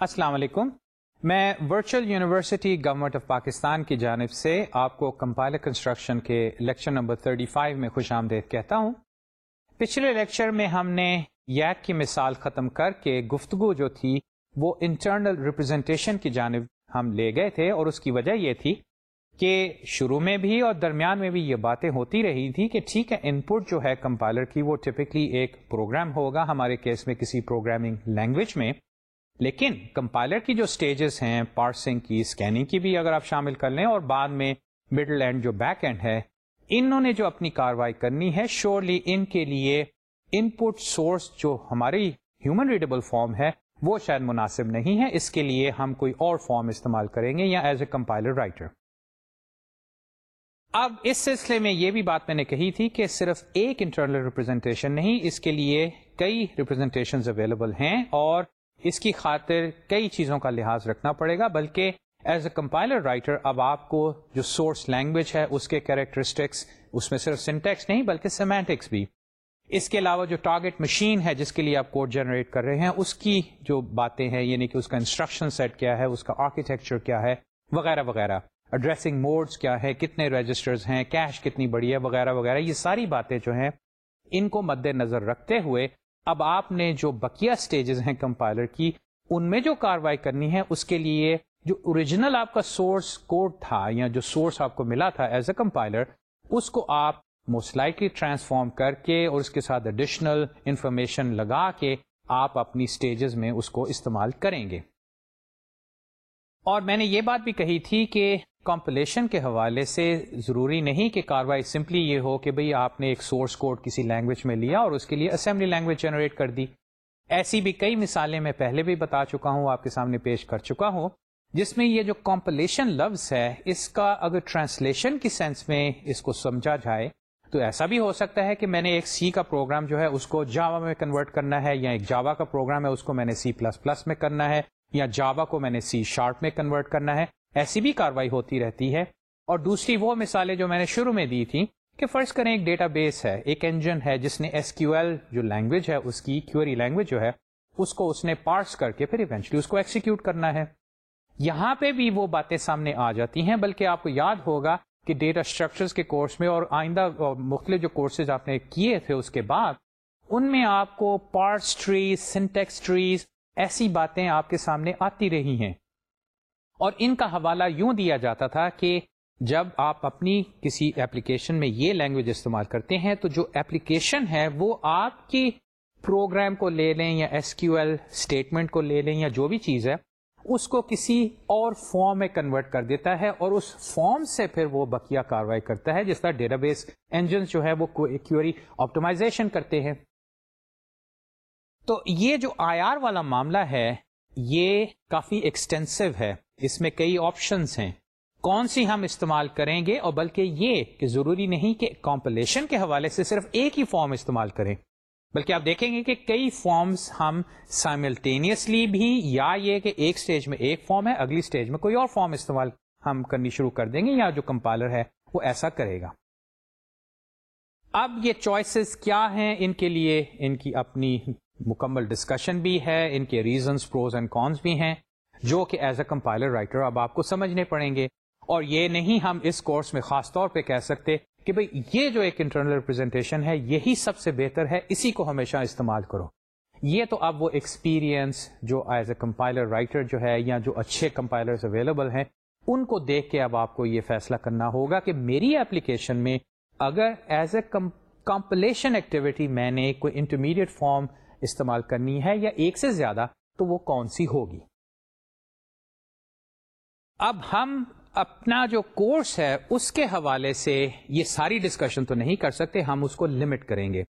السلام علیکم۔ میں virtual university government of Pakistan کی جانب سے آپ کو کمپائلر کنسٹرکشن کے لیکچر نمبر 35 میں خوش آمدید کہتا ہوں۔ پچھلے لیکچر میں ہم نے یک کی مثال ختم کر کے گفتگو جو تھی وہ انٹرنل ریپرزینٹیشن کی جانب ہم لے گئے تھے اور اس کی وجہ یہ تھی کہ شروع میں بھی اور درمیان میں بھی یہ باتیں ہوتی رہی تھی کہ ٹھیک ہے ان پٹ جو ہے کمپائلر کی وہ ٹپکلی ایک پروگرام ہوگا ہمارے کیس میں کسی پروگرامنگ لینگویج میں۔ لیکن کمپائلر کی جو سٹیجز ہیں پارسنگ کی اسکیننگ کی بھی اگر آپ شامل کر لیں اور بعد میں مڈل اینڈ جو بیک اینڈ ہے، انہوں نے جو اپنی کاروائی کرنی ہے شیورلی ان کے لیے ان پٹ سورس جو ہماری ہیومن ریڈیبل فارم ہے، وہ شاید مناسب نہیں ہے۔ اس کے لیے ہم کوئی اور فارم استعمال کریں گے یا ایز اے کمپائلر رائٹر اب اس سلسلے میں یہ بھی بات میں نے کہی تھی کہ صرف ایک انٹرنل ریپرزینٹیشن نہیں، اس کے لیے کئی ریپرزینٹیشن اویلیبل ہیں اور اس کی خاطر کئی چیزوں کا لحاظ رکھنا پڑے گا، بلکہ ایز اے کمپائلر رائٹر اب آپ کو جو سورس لینگویج ہے، اس کے کیریکٹرسٹکس اس میں صرف سنٹیکس نہیں، بلکہ سیمینٹکس بھی۔ اس کے علاوہ جو ٹارگیٹ مشین ہے، جس کے لیے آپ کوڈ جنریٹ کر رہے ہیں، اس کی جو باتیں ہیں یعنی کہ اس کا انسٹرکشن سیٹ کیا ہے، اس کا آرکیٹیکچر کیا ہے، وغیرہ وغیرہ۔ ایڈریسنگ موڈس کیا ہے، کتنے رجسٹرز ہیں کیش کتنی بڑی ہے، وغیرہ وغیرہ۔ یہ ساری باتیں جو ہیں، ان کو مد نظر رکھتے ہوئے اب آپ نے جو بکیا سٹیجز ہیں کمپائلر کی، ان میں جو کاروائی کرنی ہے، اس کے لیے جو اوریجنل آپ کا سورس کوڈ تھا یا جو سورس آپ کو ملا تھا ایز اے کمپائلر اس کو آپ موسٹ ٹرانسفارم کر کے اور اس کے ساتھ ایڈیشنل انفارمیشن لگا کے آپ اپنی سٹیجز میں اس کو استعمال کریں گے۔ اور میں نے یہ بات بھی کہی تھی کہ کمپلیشن کے حوالے سے ضروری نہیں کہ کاروائی سمپلی یہ ہو کہ بھئی آپ نے ایک سورس کوڈ کسی لینگویج میں لیا اور اس کے لیے اسمبلی لینگویج جنریٹ کر دی۔ ایسی بھی کئی مثالیں میں پہلے بھی بتا چکا ہوں، آپ کے سامنے پیش کر چکا ہوں، جس میں یہ جو کمپلیشن لفظ ہے، اس کا اگر ٹرانسلیشن کی سینس میں اس کو سمجھا جائے، تو ایسا بھی ہو سکتا ہے کہ میں نے ایک سی کا پروگرام جو ہے، اس کو جاوا میں کنورٹ کرنا ہے، یا ایک جاوا کا پروگرام ہے، اس کو میں نے سی پلس پلس میں کرنا ہے، یا جاوا کو میں نے سی شارپ میں کنورٹ کرنا ہے۔ ایسی بھی کاروائی ہوتی رہتی ہے۔ اور دوسری وہ مثالیں جو میں نے شروع میں دی تھی کہ فرض کریں ایک ڈیٹا بیس ہے، ایک انجن ہے جس نے ایس کیو ایل جو لینگویج ہے، اس کی کیوری لینگویج جو ہے، اس کو اس نے پارس کر کے پھر ایونچلی اس کو ایکسیکیوٹ کرنا ہے۔ یہاں پہ بھی وہ باتیں سامنے آ جاتی ہیں، بلکہ آپ کو یاد ہوگا کہ ڈیٹا اسٹرکچر کے کورس میں اور آئندہ مختلف جو کورسز آپ نے کیے تھے اس کے بعد، ان میں آپ کو پارس ٹریز سنٹیکس ٹریز ایسی باتیں آپ کے سامنے آتی رہی ہیں۔ اور ان کا حوالہ یوں دیا جاتا تھا کہ جب آپ اپنی کسی ایپلیکیشن میں یہ لینگویج استعمال کرتے ہیں تو جو ایپلیکیشن ہے وہ آپ کی پروگرام کو لے لیں یا ایس کیو ایل اسٹیٹمنٹ کو لے لیں یا جو بھی چیز ہے، اس کو کسی اور فارم میں کنورٹ کر دیتا ہے اور اس فارم سے پھر وہ بکیا کاروائی کرتا ہے، جس طرح ڈیٹا بیس انجن جو ہے وہ کیوری آپٹمائزیشن کرتے ہیں۔ تو یہ جو آئی آر والا معاملہ ہے، یہ کافی ایکسٹینسو ہے۔ اس میں کئی آپشنس ہیں۔ کون سی ہم استعمال کریں گے؟ اور بلکہ یہ کہ ضروری نہیں کہ کمپلیشن کے حوالے سے صرف ایک ہی فارم استعمال کریں۔ بلکہ آپ دیکھیں گے کہ کئی فارمز ہم سائملٹینیسلی بھی یا یہ کہ ایک سٹیج میں ایک فارم ہے، اگلی سٹیج میں کوئی اور فارم استعمال ہم کرنی شروع کر دیں گے یا جو کمپائلر ہے وہ ایسا کرے گا۔ اب یہ چوائسیز کیا ہیں؟ ان کے لیے ان کی اپنی مکمل ڈسکشن بھی ہے، ان کے ریزنس پروز اینڈ کونس بھی ہیں۔ جو کہ ایز اے کمپائلر رائٹر اب آپ کو سمجھنے پڑیں گے۔ اور یہ نہیں ہم اس کورس میں خاص طور پہ کہہ سکتے کہ بھئی یہ جو ایک انٹرنل ریپرزینٹیشن ہے، یہی سب سے بہتر ہے، اسی کو ہمیشہ استعمال کرو۔ یہ تو اب وہ ایکسپیرئنس جو ایز اے کمپائلر رائٹر جو ہے یا جو اچھے کمپائلر اویلیبل ہیں، ان کو دیکھ کے اب آپ کو یہ فیصلہ کرنا ہوگا کہ میری ایپلیکیشن میں اگر ایز اے کمپلیشن ایکٹیویٹی میں نے کوئی انٹرمیڈیٹ فارم استعمال کرنی ہے یا ایک سے زیادہ، تو وہ کون سی ہوگی؟ اب ہم اپنا جو کورس ہے، اس کے حوالے سے یہ ساری ڈسکشن تو نہیں کر سکتے، ہم اس کو لمٹ کریں گے۔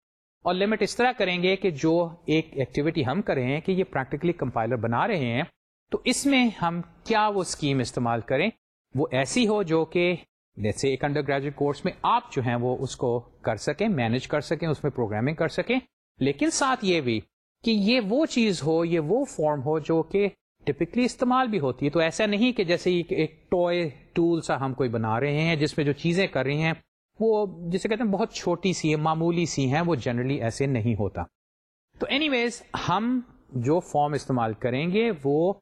اور لمٹ اس طرح کریں گے کہ جو ایک ایکٹیویٹی ہم کریں ہیں کہ یہ پریکٹیکلی کمپائلر بنا رہے ہیں، تو اس میں ہم کیا وہ اسکیم استعمال کریں؟ وہ ایسی ہو جو کہ جیسے ایک انڈر گریجویٹ کورس میں آپ جو ہیں وہ اس کو کر سکیں مینج کر سکیں، اس میں پروگرامنگ کر سکیں۔ لیکن ساتھ یہ بھی کہ یہ وہ چیز ہو، یہ وہ فارم ہو جو کہ ٹپکلی استعمال بھی ہوتی ہے۔ تو ایسا نہیں کہ جیسے ایک ٹوئے ٹول سا ہم کوئی بنا رہے ہیں، جس میں جو چیزیں کر رہی ہیں، وہ جسے کہتے ہیں بہت چھوٹی سی ہے معمولی سی ہیں، وہ جنرلی ایسے نہیں ہوتا۔ تو اینی ویز ہم جو فارم استعمال کریں گے، وہ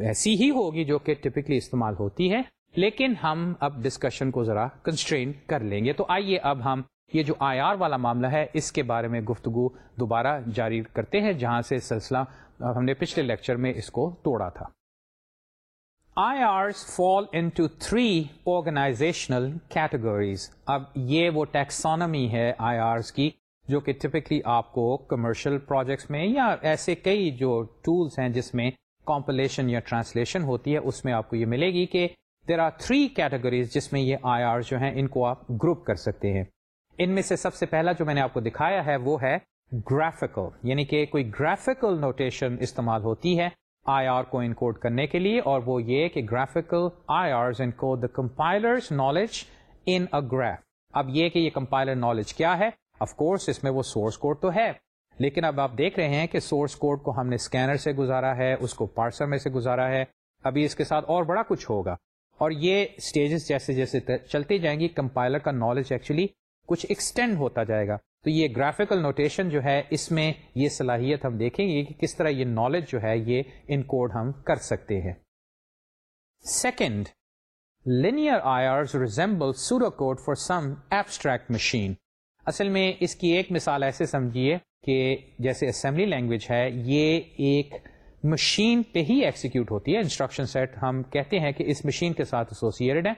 ایسی ہی ہوگی جو کہ ٹپکلی استعمال ہوتی ہے۔ لیکن ہم اب ڈسکشن کو ذرا کنسٹرین کر لیں گے۔ تو آئیے اب ہم یہ جو آئی آر والا معاملہ ہے، اس کے بارے میں گفتگو دوبارہ جاری کرتے ہیں، جہاں سے سلسلہ ہم نے پچھلے لیکچر میں اس کو توڑا تھا۔ I Rs fall into three organizational categories اب یہ وہ ٹیکسانمی ہے آئی آرس کی جو کہ ٹپکلی آپ کو کمرشل پروجیکٹس میں یا ایسے کئی جو ٹولس ہیں جس میں کمپلیشن یا ٹرانسلیشن ہوتی ہے، اس میں آپ کو یہ ملے گی کہ دیر آر تھری کیٹیگریز جس میں یہ آئی آر جو ہیں، ان کو آپ گروپ کر سکتے ہیں۔ ان میں سے سب سے پہلا جو میں نے آپ کو دکھایا ہے، وہ ہے گرافیکل یعنی کہ کوئی گرافیکل نوٹیشن استعمال ہوتی ہے آئی آر کو انکوڈ کرنے کے لیے اور وہ یہ کہ graphical I R encode the compiler knowledge in a graph اب یہ کہ یہ کمپائلر نالج کیا ہے? آف کورس اس میں وہ سورس کوڈ تو ہے. لیکن اب آپ دیکھ رہے ہیں کہ سورس کوڈ کو ہم نے اسکینر سے گزارا ہے، اس کو پارسر میں سے گزارا ہے۔ ابھی اس کے ساتھ اور بڑا کچھ ہوگا۔ اور یہ اسٹیجز جیسے جیسے چلتی جائیں گی کمپائلر کا نالج ایکچولی کچھ ایکسٹینڈ ہوتا جائے گا۔ تو یہ گرافیکل نوٹیشن جو ہے، اس میں یہ صلاحیت ہم دیکھیں گے کہ کس طرح یہ نالج جو ہے، یہ ان کوڈ ہم کر سکتے ہیں۔ Second linear IRs resemble pseudo code for some abstract machine اصل میں اس کی ایک مثال ایسے سمجھیے کہ جیسے اسمبلی لینگویج ہے، یہ ایک مشین پہ ہی ایکسیکیوٹ ہوتی ہے۔ انسٹرکشن سیٹ ہم کہتے ہیں کہ اس مشین کے ساتھ ایسوسیڈ ہے۔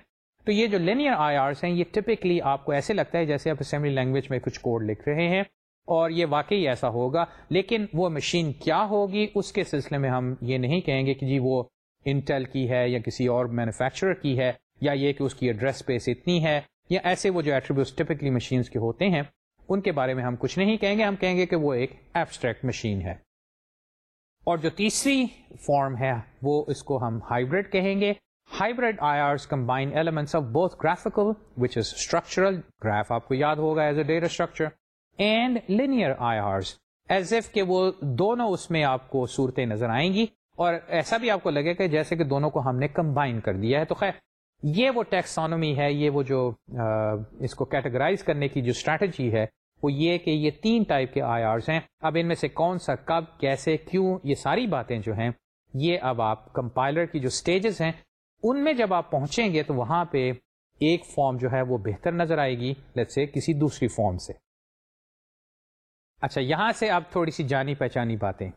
تو یہ جو لینئر آئی آرس ہیں، یہ ٹپکلی آپ کو ایسے لگتا ہے جیسے آپ اسمبلی لینگویج میں کچھ کوڈ لکھ رہے ہیں اور یہ واقعی ایسا ہوگا، لیکن وہ مشین کیا ہوگی، اس کے سلسلے میں ہم یہ نہیں کہیں گے کہ جی وہ انٹل کی ہے یا کسی اور مینوفیکچرر کی ہے یا یہ کہ اس کی ایڈریس اسپیس اتنی ہے یا ایسے وہ جو ایٹریبیوٹ ٹپکلی مشینس کے ہوتے ہیں، ان کے بارے میں ہم کچھ نہیں کہیں گے، ہم کہیں گے کہ وہ ایک ایبسٹریکٹ مشین ہے۔ اور جو تیسری فارم ہے، وہ اس کو ہم ہائیبریڈ کہیں گے۔ Hybrid I Rs combine elements of both graphical which is structural graph آپ کو یاد ہوگا as a data structure and linear I Rs as if کہ وہ دونوں اس میں آپ کو صورتیں نظر آئیں گی اور ایسا بھی آپ کو لگے کہ جیسے کہ دونوں کو ہم نے کمبائن کر دیا ہے تو خیر یہ وہ ٹیکسانومی ہے یہ وہ جو اس کو کیٹیگرائز کرنے کی جو اسٹریٹجی ہے وہ یہ کہ یہ تین ٹائپ کے آئی آرس ہیں اب ان میں سے کون سا کب کیسے کیوں یہ ساری باتیں جو ہیں یہ اب آپ کمپائلر کی جو اسٹیجز ہیں ان میں جب آپ پہنچیں گے تو وہاں پہ ایک فارم جو ہے وہ بہتر نظر آئے گی لیٹ سے کسی دوسری فارم سے۔ اچھا یہاں سے آپ تھوڑی سی جانی پہچانی باتیں۔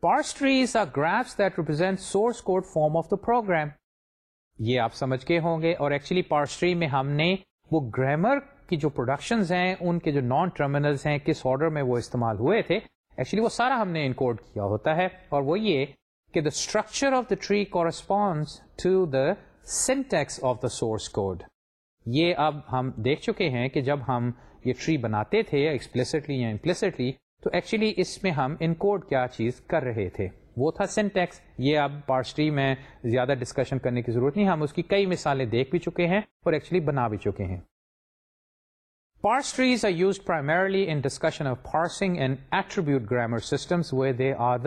Parse trees are graphs that represent source code form of the program یہ آپ سمجھ کے ہوں گے۔ اور ایکچولی پارسٹری میں ہم نے وہ گرامر کی جو پروڈکشنز ہیں، ان کے جو نان ٹرمینلز ہیں، کس آرڈر میں وہ استعمال ہوئے تھے ایکچولی وہ سارا ہم نے انکوڈ کیا ہوتا ہے۔ اور وہ یہ کہ the structure of the tree correspond to the syntax of the source code یہ اب ہم دیکھ چکے ہیں کہ جب ہم یہ ٹری بناتے تھے ایکسپلسٹلی یا امپلسٹلی تو ایکچولی اس میں ہم انکوڈ کیا چیز کر رہے تھے؟ وہ تھا سینٹیکس یہ اب پارسٹری میں زیادہ ڈسکشن کرنے کی ضرورت نہیں، ہم اس کی کئی مثالیں دیکھ بھی چکے ہیں اور ایکچولی بنا بھی چکے ہیں۔ Parse are used primarily in discussion of parsing and attribute grammar systems where they are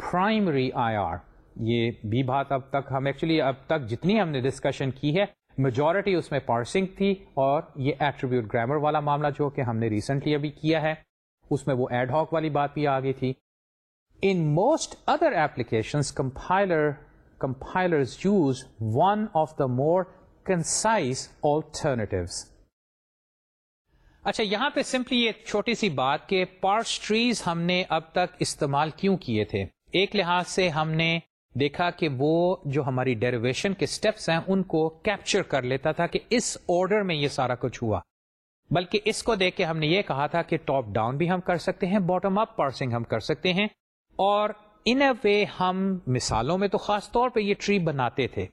the primary IR. یہ بھی بات اب تک ہم ایکچولی اب تک جتنی ہم نے ڈسکشن کی ہے میجورٹی اس میں پارسنگ تھی اور یہ ایٹریبیوٹ گرامر والا معاملہ جو کہ ہم نے ریسنٹلی ابھی کیا ہے، اس میں وہ ایڈ ہاک والی بات بھی آ گئی تھی۔ In most other application compiler compiler use one of the more concise alternatives اچھا یہاں پہ سمپلی ایک چھوٹی سی بات کہ پارس ٹریز ہم نے اب تک استعمال کیوں کیے تھے؟ ایک لحاظ سے ہم نے دیکھا کہ وہ جو ہماری ڈیریویشن کے سٹیپس ہیں، ان کو کیپچر کر لیتا تھا کہ اس آرڈر میں یہ سارا کچھ ہوا۔ بلکہ اس کو دیکھ کے ہم نے یہ کہا تھا کہ ٹاپ ڈاؤن بھی ہم کر سکتے ہیں باٹم اپ پارسنگ ہم کر سکتے ہیں۔ اور ان اے وے ہم مثالوں میں تو خاص طور پہ یہ ٹری بناتے تھے۔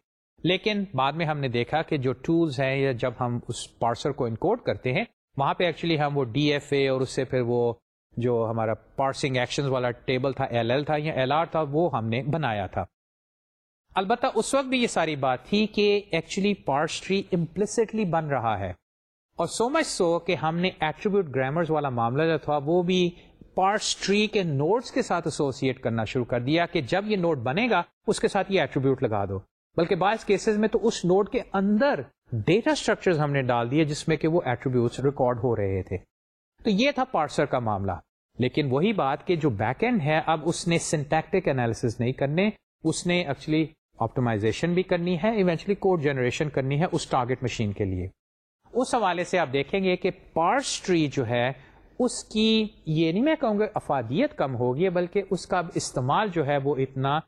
لیکن بعد میں ہم نے دیکھا کہ جو ٹولز ہیں یا جب ہم اس پارسر کو انکوڈ کرتے ہیں، وہاں پہ ایکچولی ہم وہ ڈی ایف اے اور اس سے پھر وہ جو ہمارا پارسنگ ایکشن والا ٹیبل تھا ایل ایل تھا، یا ایل آر تھا، وہ ہم نے بنایا تھا۔ البتہ اس وقت بھی یہ ساری بات تھی کہ ایکچولی پارس ٹری امپلسٹلی بن رہا ہے۔ اور سو مچ سو کہ ہم نے ایٹریبیوٹ گرامرز والا معاملہ جو تھا، وہ بھی پارس ٹری کے نوٹس کے ساتھ ایسوسیٹ کرنا شروع کر دیا کہ جب یہ نوٹ بنے گا، اس کے ساتھ یہ ایٹریبیوٹ لگا دو۔ بلکہ بعض کیسز میں تو اس نوٹ کے اندر ڈیٹا اسٹرکچر ہم نے ڈال دیے جس میں کہ وہ ایٹریبیوٹ ریکارڈ ہو رہے تھے۔ تو یہ تھا پارسر کا معاملہ۔ لیکن وہی بات کہ جو بیک اینڈ ہے، اب اس نے سنٹیکٹک انالیس نہیں کرنے، اس نے ایکچولی آپٹمائزیشن بھی کرنی ہے ایونچولی کوڈ جنریشن کرنی ہے اس ٹارگیٹ مشین کے لیے۔ اس حوالے سے آپ دیکھیں گے کہ پارس ٹری جو ہے، اس کی یہ نہیں میں کہوں گا افادیت کم ہوگی، بلکہ اس کا استعمال جو ہے وہ اتنا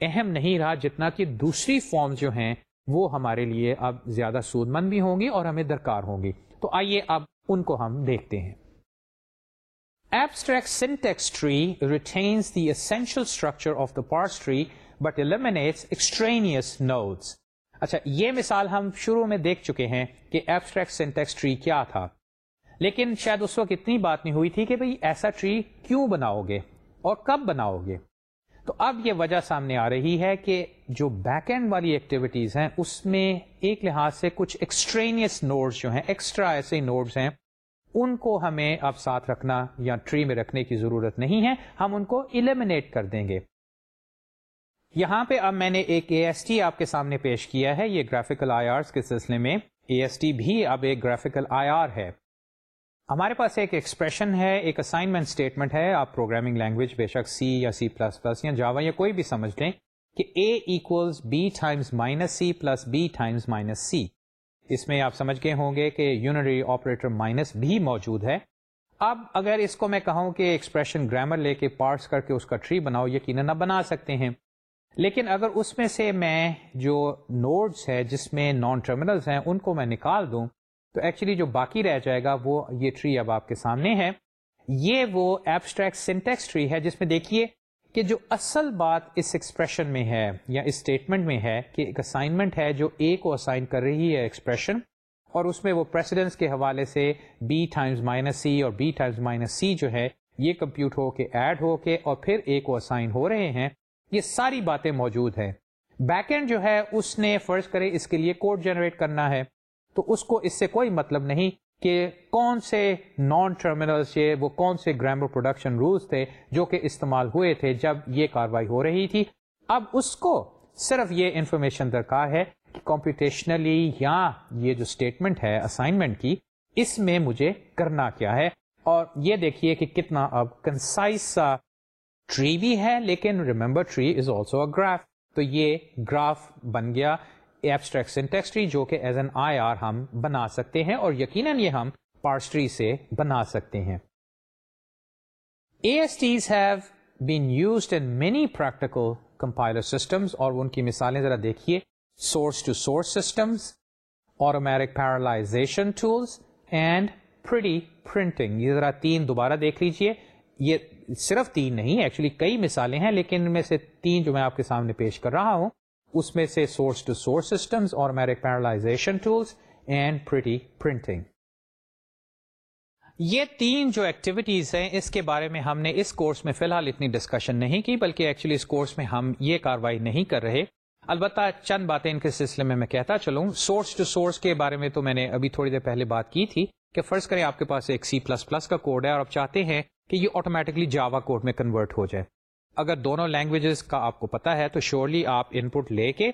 اہم نہیں رہا جتنا کہ دوسری فارم جو ہیں، وہ ہمارے لیے اب زیادہ سود مند بھی ہوں گی اور ہمیں درکار ہوں گی۔ تو آئیے اب ان کو ہم دیکھتے ہیں۔ Abstract syntax tree retains the essential structure of the parse tree but eliminates extraneous nodes اچھا یہ مثال ہم شروع میں دیکھ چکے ہیں کہ ایبسٹریکٹ سنٹیکس ٹری کیا تھا۔ لیکن شاید اس وقت اتنی بات نہیں ہوئی تھی کہ بھئی ایسا ٹری کیوں بناؤ گے اور کب بناؤ گے تو اب یہ وجہ سامنے آ رہی ہے کہ جو بیک اینڈ والی ایکٹیویٹیز ہیں، اس میں ایک لحاظ سے کچھ ایکسٹرینیس نوڈز جو ہیں ایکسٹرا ایسے نوڈز ہیں۔ ان کو ہمیں اب ساتھ رکھنا یا ٹری میں رکھنے کی ضرورت نہیں ہے، ہم ان کو ایلیمنیٹ کر دیں گے۔ یہاں پہ اب میں نے ایک اے ایس ٹی آپ کے سامنے پیش کیا ہے، یہ گرافیکل آئی آر کے سلسلے میں۔ اے ایس ٹی بھی اب ایک گرافیکل آئی آر ہے۔ ہمارے پاس ایک ایکسپریشن ہے، ایک اسائنمنٹ اسٹیٹمنٹ ہے۔ آپ پروگرامنگ لینگویج بے شک سی یا سی پلس پلس یا جاوا یا کوئی بھی سمجھ لیں کہ a equals b times minus c plus b times minus c اس میں آپ سمجھ گئے ہوں گے کہ یونری آپریٹر مائنس بھی موجود ہے۔ اب اگر اس کو میں کہوں کہ ایکسپریشن گرامر لے کے پارٹس کر کے اس کا ٹری بناؤ، یقیناً بنا سکتے ہیں۔ لیکن اگر اس میں سے میں جو نوڈس ہے، جس میں نان ٹرمینلس ہیں، ان کو میں نکال دوں، تو ایکچولی جو باقی رہ جائے گا، وہ یہ ٹری اب آپ کے سامنے ہے۔ یہ وہ ایبسٹریکٹ سنٹیکس ٹری ہے، جس میں دیکھیے کہ جو اصل بات اس ایکسپریشن میں ہے یا اس اسٹیٹمنٹ میں ہے کہ ایک اسائنمنٹ ہے جو اے کو اسائن کر رہی ہے ایکسپریشن اور اس میں وہ پریسیڈنس کے حوالے سے بی ٹائمز مائنس سی اور بی ٹائمز مائنس سی جو ہے یہ کمپیوٹ ہو کے ایڈ ہو کے اور پھر اے کو اسائن ہو رہے ہیں، یہ ساری باتیں موجود ہیں۔ بیک اینڈ جو ہے، اس نے فرض کرے اس کے لیے کوڈ جنریٹ کرنا ہے، تو اس کو اس سے کوئی مطلب نہیں کہ کون سے نان ٹرمینل سے وہ کون سے گرامر پروڈکشن رولس تھے جو کہ استعمال ہوئے تھے جب یہ کاروائی ہو رہی تھی؟ اب اس کو صرف یہ انفارمیشن درکار ہے کہ کمپیوٹیشنلی یا یہ جو اسٹیٹمنٹ ہے اسائنمنٹ کی، اس میں مجھے کرنا کیا ہے؟ اور یہ دیکھیے کہ کتنا اب کنسائز سا ٹری بھی ہے، لیکن remember tree is also a graph تو یہ گراف بن گیا۔ ایبسٹریکٹ سنٹیکسٹری جو کہ ایز این آئی آر ہم بنا سکتے ہیں اور یقیناً یہ ہم پارسٹری سے بنا سکتے ہیں۔ A S Ts have been used in many practical compiler systems اور ان کی مثالیں ذرا دیکھیے۔ Source to source systems automatic parallelization tools and pretty printing یہ ذرا تین دوبارہ دیکھ لیجیے یہ صرف تین نہیں ایکچولی کئی مثالیں ہیں، لیکن ان میں سے تین جو میں آپ کے سامنے پیش کر رہا ہوں۔ اس میں سے سورس ٹو سورس سسٹمس اور میرک parallelization tools and pretty printing یہ تین جو ایکٹیویٹیز ہیں، اس کے بارے میں ہم نے اس کورس میں فی الحال اتنی ڈسکشن نہیں کی، بلکہ ایکچولی اس کورس میں ہم یہ کاروائی نہیں کر رہے۔ البتہ چند باتیں ان کے سلسلے میں میں کہتا چلوں۔ سورس ٹو سورس کے بارے میں تو میں نے ابھی تھوڑی دیر پہلے بات کی تھی کہ فرض کریں آپ کے پاس ایک سی پلس پلس کا کوڈ ہے اور آپ چاہتے ہیں کہ یہ آٹومیٹکلی جاوا کوڈ میں کنورٹ ہو جائے۔ اگر دونوں لینگویجز کا آپ کو پتا ہے، تو شیورلی آپ ان پٹ لے کے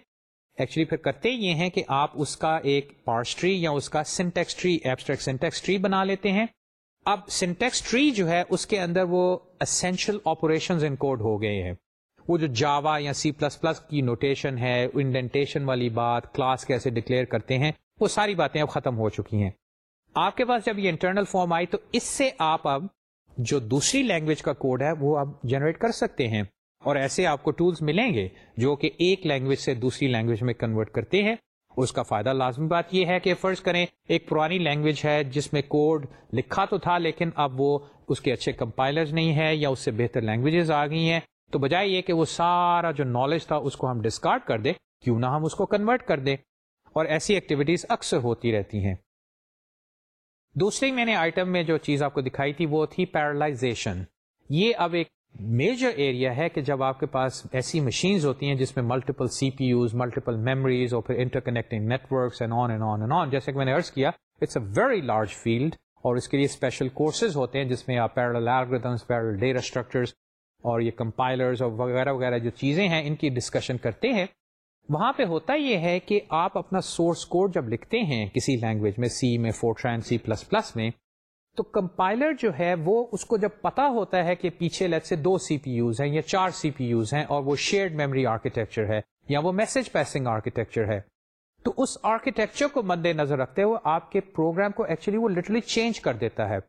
ایکچولی پھر کرتے یہ ہیں کہ آپ اس کا ایک پارس ٹری یا اس کا syntax tree abstract syntax tree بنا لیتے ہیں۔ اب سنٹیکس ٹری جو ہے، اس کے اندر وہ اسینشل آپریشن ان کوڈ ہو گئے ہیں۔ وہ جو جاوا یا سی پلس پلس کی نوٹیشن ہے انڈینٹیشن والی بات کلاس کیسے ڈکلیئر کرتے ہیں، وہ ساری باتیں اب ختم ہو چکی ہیں۔ آپ کے پاس جب یہ انٹرنل فارم آئی، تو اس سے آپ اب جو دوسری لینگویج کا کوڈ ہے، وہ آپ جنریٹ کر سکتے ہیں۔ اور ایسے آپ کو ٹولز ملیں گے جو کہ ایک لینگویج سے دوسری لینگویج میں کنورٹ کرتے ہیں۔ اس کا فائدہ لازمی بات یہ ہے کہ فرض کریں ایک پرانی لینگویج ہے جس میں کوڈ لکھا تو تھا لیکن اب وہ اس کے اچھے کمپائلرز نہیں ہے یا اس سے بہتر لینگویجز آ گئی ہیں۔ تو بجائے یہ کہ وہ سارا جو نالج تھا اس کو ہم ڈسکارڈ کر دیں، کیوں نہ ہم اس کو کنورٹ کر دیں۔ اور ایسی ایکٹیویٹیز اکثر ہوتی رہتی ہیں۔ دوسری میں نے آئٹم میں جو چیز آپ کو دکھائی تھی وہ تھی پیرالائزیشن یہ اب ایک میجر ایریا ہے کہ جب آپ کے پاس ایسی مشینز ہوتی ہیں جس میں multiple C P Us multiple memories اور پھر interconnecting networks and on and on and on جیسے کہ میں نے ارض کیا it's a very large field اور اس کے لیے اسپیشل کورسز ہوتے ہیں جس میں آپ parallel algorithms parallel data structures اور یہ کمپائلرز اور وغیرہ وغیرہ جو چیزیں ہیں ان کی ڈسکشن کرتے ہیں۔ وہاں پہ ہوتا یہ ہے کہ آپ اپنا سورس کوڈ جب لکھتے ہیں کسی لینگویج میں سی میں فورٹرین سی پلس پلس میں، تو کمپائلر جو ہے وہ اس کو جب پتا ہوتا ہے کہ پیچھے لیٹ سے دو سی پی یوز ہیں یا چار سی پی یوز ہیں اور وہ شیئرڈ میموری آرکیٹیکچر ہے یا وہ میسج پیسنگ آرکیٹیکچر ہے، تو اس آرکیٹیکچر کو مد نظر رکھتے ہوئے آپ کے پروگرام کو ایکچولی وہ لٹرلی چینج کر دیتا ہے۔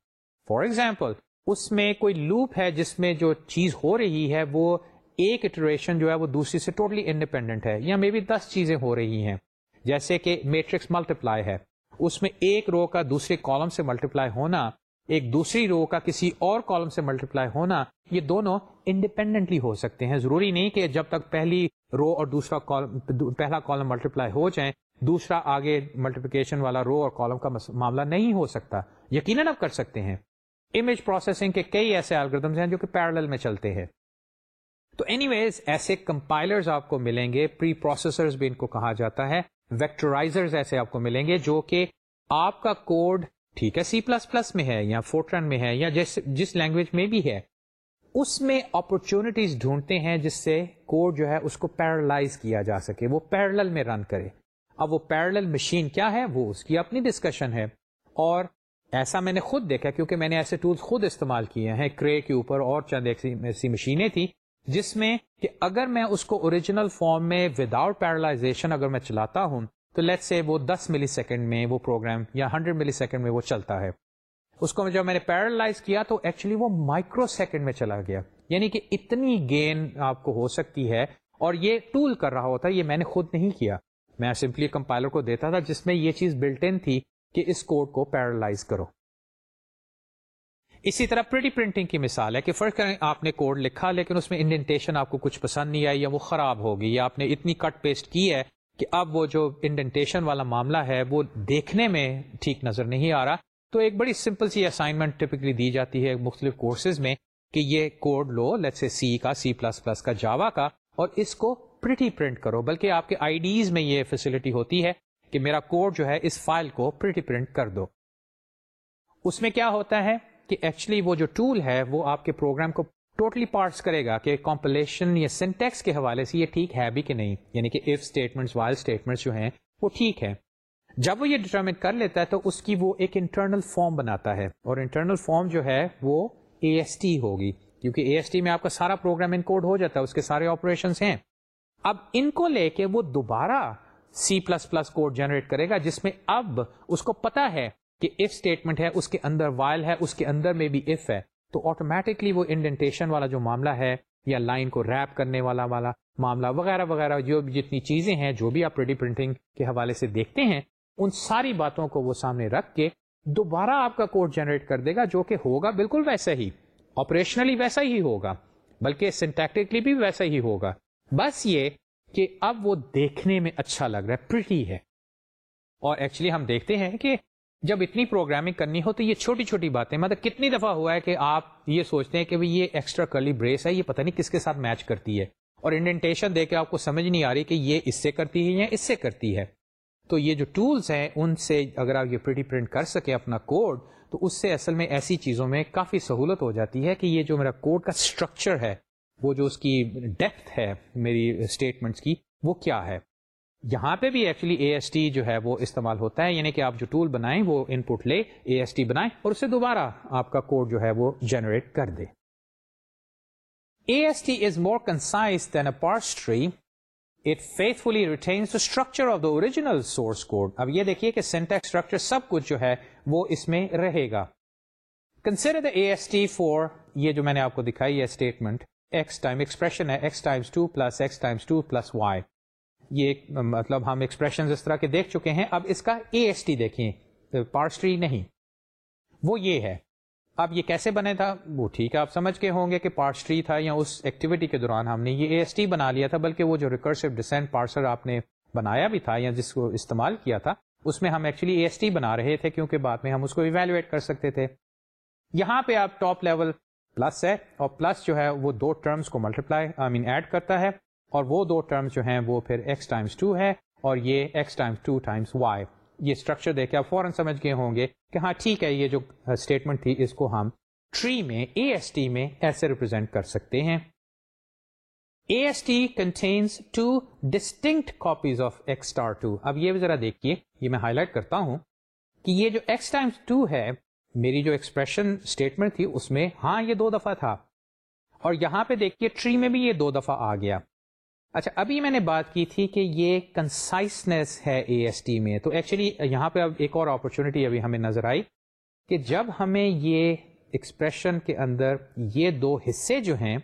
فار ایگزامپل اس میں کوئی لوپ ہے جس میں جو چیز ہو رہی ہے وہ ایک اٹریشن جو ہے وہ دوسری سے ٹوٹلی انڈیپینڈنٹ ہے، یا مے بی دس چیزیں ہو رہی ہیں۔ جیسے کہ میٹرکس ملٹیپلائی ہے۔ اس میں ایک رو کا دوسرے کالم سے ملٹیپلائی ہونا، ایک دوسری رو کا کسی اور کالم سے ملٹیپلائی ہونا، یہ دونوں انڈیپینڈنٹلی ہو سکتے ہیں۔ ضروری نہیں کہ جب تک پہلی رو اور دوسرا کالم پہلا کالم ملٹیپلائی ہو جائیں، دوسرا آگے ملٹیپلیکیشن والا رو اور کالم کا معاملہ نہیں ہو سکتا۔ یقیناً اب کر سکتے ہیں۔ امیج پروسیسنگ کے کئی ایسے الگریدمس ہیں جو کہ پیرل میں چلتے ہیں۔ تو اینی ویز ایسے کمپائلرز آپ کو ملیں گے پری پروسیسرز بھی ان کو کہا جاتا ہے ویکٹرائزرز ایسے آپ کو ملیں گے جو کہ آپ کا کوڈ ٹھیک ہے سی پلس پلس میں ہے یا فورٹرن میں ہے یا جس جس لینگویج میں بھی ہے، اس میں اپرچونٹیز ڈھونڈتے ہیں جس سے کوڈ جو ہے اس کو پیرلائز کیا جا سکے، وہ پیرل میں رن کرے۔ اب وہ پیرل مشین کیا ہے؟ وہ اس کی اپنی ڈسکشن ہے۔ اور ایسا میں نے خود دیکھا کیونکہ میں نے ایسے ٹولز خود استعمال کیے ہیں کرے کے اوپر اور چند ایسی مشینیں تھی جس میں کہ اگر میں اس کو اوریجنل فارم میں وداؤٹ پیرلائزیشن اگر میں چلاتا ہوں، تو لیٹ سے وہ دس ملی سیکنڈ میں وہ پروگرام یا ہنڈریڈ ملی سیکنڈ میں وہ چلتا ہے۔ اس کو جب میں نے پیرالائز کیا تو ایکچولی وہ مائکرو سیکنڈ میں چلا گیا۔ یعنی کہ اتنی گین آپ کو ہو سکتی ہے۔ اور یہ ٹول کر رہا ہوتا ہے یہ میں نے خود نہیں کیا۔ میں سمپلی کمپائلر کو دیتا تھا جس میں یہ چیز بلٹ ان تھی کہ اس کوڈ کو پیرالائز کرو۔ اسی طرح پریٹی پرنٹنگ کی مثال ہے کہ فرق کریں آپ نے کوڈ لکھا لیکن اس میں انڈینٹیشن آپ کو کچھ پسند نہیں آئی یا وہ خراب ہوگی یا آپ نے اتنی کٹ پیسٹ کی ہے کہ اب وہ جو انڈینٹیشن والا معاملہ ہے وہ دیکھنے میں ٹھیک نظر نہیں آ رہا۔ تو ایک بڑی سمپل سی اسائنمنٹ ٹپکلی دی جاتی ہے مختلف کورسز میں کہ یہ کوڈ لو لیٹ سے سی کا سی پلس پلس کا جاوا کا اور اس کو پریٹی پرنٹ کرو۔ بلکہ آپ کے آئی ڈیز میں یہ فیسلٹی ہوتی ہے کہ میرا کوڈ جو ہے اس فائل کو پریٹی پرنٹ کر دو۔ اس میں کیا ہوتا ہے؟ کہ ایکچولی وہ جو ٹول ہے وہ آپ کے پروگرام کو ٹوٹلی پارٹس کرے گا کہ کمپلیشن یا سینٹیکس کے حوالے سے یہ ٹھیک ہے بھی کہ نہیں؟ یعنی کہ اف اسٹیٹمنٹ وائل اسٹیٹمنٹ جو ہیں وہ ٹھیک ہے جب وہ یہ ڈیٹرمنٹ کر لیتا ہے تو اس کی وہ ایک انٹرنل فارم بناتا ہے اور انٹرنل فارم جو ہے وہ اے ایس ٹی ہوگی۔ کیونکہ اے ایس ٹی میں آپ کا سارا پروگرام ان کوڈ ہو جاتا ہے، اس کے سارے آپریشن ہیں۔ اب ان کو لے کے وہ دوبارہ C plus plus code generate کرے گا، جس میں اب اس کو پتا ہے کہ اف اسٹیٹمنٹ ہے، اس کے اندر وائل ہے، اس کے اندر میں بھی اف ہے۔ تو آٹومیٹکلی وہ انڈینٹیشن والا جو معاملہ ہے یا لائن کو ریپ کرنے والا والا معاملہ وغیرہ وغیرہ، جو بھی جتنی چیزیں ہیں، جو بھی آپ ریڈی پرنٹنگ کے حوالے سے دیکھتے ہیں، ان ساری باتوں کو وہ سامنے رکھ کے دوبارہ آپ کا کوڈ جنریٹ کر دے گا، جو کہ ہوگا بالکل ویسا ہی۔ آپریشنلی ویسا ہی ہوگا، بلکہ سنٹیکٹکلی بھی ویسا ہی ہوگا۔ بس یہ کہ اب وہ دیکھنے میں اچھا لگ رہا ہے پریٹی ہے۔ اور ایکچولی ہم دیکھتے ہیں کہ جب اتنی پروگرامنگ کرنی ہو تو یہ چھوٹی چھوٹی باتیں مطلب کتنی دفعہ ہوا ہے کہ آپ یہ سوچتے ہیں کہ یہ ایکسٹرا کرلی بریس ہے، یہ پتہ نہیں کس کے ساتھ میچ کرتی ہے۔ اور انڈینٹیشن دے کے آپ کو سمجھ نہیں آ رہی کہ یہ اس سے کرتی ہے یا اس سے کرتی ہے۔ تو یہ جو ٹولس ہیں، ان سے اگر آپ یہ پریٹی پرنٹ کر سکیں اپنا کوڈ تو اس سے اصل میں ایسی چیزوں میں کافی سہولت ہو جاتی ہے کہ یہ جو میرا کوڈ کا اسٹرکچر ہے، وہ جو اس کی ڈیپتھ ہے میری اسٹیٹمنٹس کی، وہ کیا ہے؟ یہاں پہ بھی ایکچولی اے ایس ٹی جو ہے وہ استعمال ہوتا ہے یعنی کہ آپ جو ٹول بنائیں وہ ان پٹ لے اے ایس ٹی بنائیں اور اسے دوبارہ آپ کا کوڈ جو ہے وہ جنریٹ کر دے A S T is more concise than a parse tree it faithfully retains the structure of the original source code اب یہ دیکھیے کہ سینٹیکس اسٹرکچر سب کچھ جو ہے وہ اس میں رہے گا۔ Consider the A S T for یہ جو میں نے آپ کو دکھائی ہے اسٹیٹمنٹ ایکس ٹائم ایکسپریشن ہے X times two plus X times two plus Y یہ مطلب ہم ایکسپریشن اس طرح کے دیکھ چکے ہیں، اب اس کا اے ایس ٹی دیکھیں۔ پارسٹری نہیں۔ وہ یہ ہے۔ اب یہ کیسے بنے تھا؟ وہ ٹھیک ہے، آپ سمجھ کے ہوں گے کہ پارسٹری تھا یا اس ایکٹیویٹی کے دوران ہم نے یہ اے ایس ٹی بنا لیا تھا، بلکہ وہ جو ریکرسو ڈسینٹ پارسل آپ نے بنایا بھی تھا یا جس کو استعمال کیا تھا، اس میں ہم ایکچولی اے ایس ٹی بنا رہے تھے، کیونکہ بعد میں ہم اس کو ایویلویٹ کر سکتے تھے۔ یہاں پہ آپ ٹاپ لیول پلس ہے اور پلس جو ہے وہ دو ٹرمز کو ملٹیپلائی آئی مین ایڈ کرتا ہے۔ اور وہ دو ٹرمز جو ہیں وہ پھر ایکس ٹائمس ٹو ہے اور یہ X times two times Y یہ اسٹرکچر دیکھ کے آپ فوراً سمجھ گئے ہوں گے کہ ہاں ٹھیک ہے، یہ جو اسٹیٹمنٹ تھی، اس کو ہم ٹری میں اے ایس ٹی میں ایسے ریپرزینٹ کر سکتے ہیں۔ A S T contains two distinct copies of X star two اب یہ بھی ذرا دیکھیے، یہ میں ہائی لائٹ کرتا ہوں کہ یہ جو ایکس ٹائمس ٹو ہے، میری جو ایکسپریشن اسٹیٹمنٹ تھی، اس میں ہاں یہ دو دفعہ تھا۔ اور یہاں پہ دیکھیے ٹری میں بھی یہ دو دفعہ آ گیا۔ اچھا ابھی میں نے بات کی تھی کہ یہ کنسائسنیس ہے اے ایس ٹی میں۔ تو ایکچولی یہاں پہ اب ایک اور اپرچونیٹی ابھی ہمیں نظر آئی کہ جب ہمیں یہ ایکسپریشن کے اندر یہ دو حصے جو ہیں،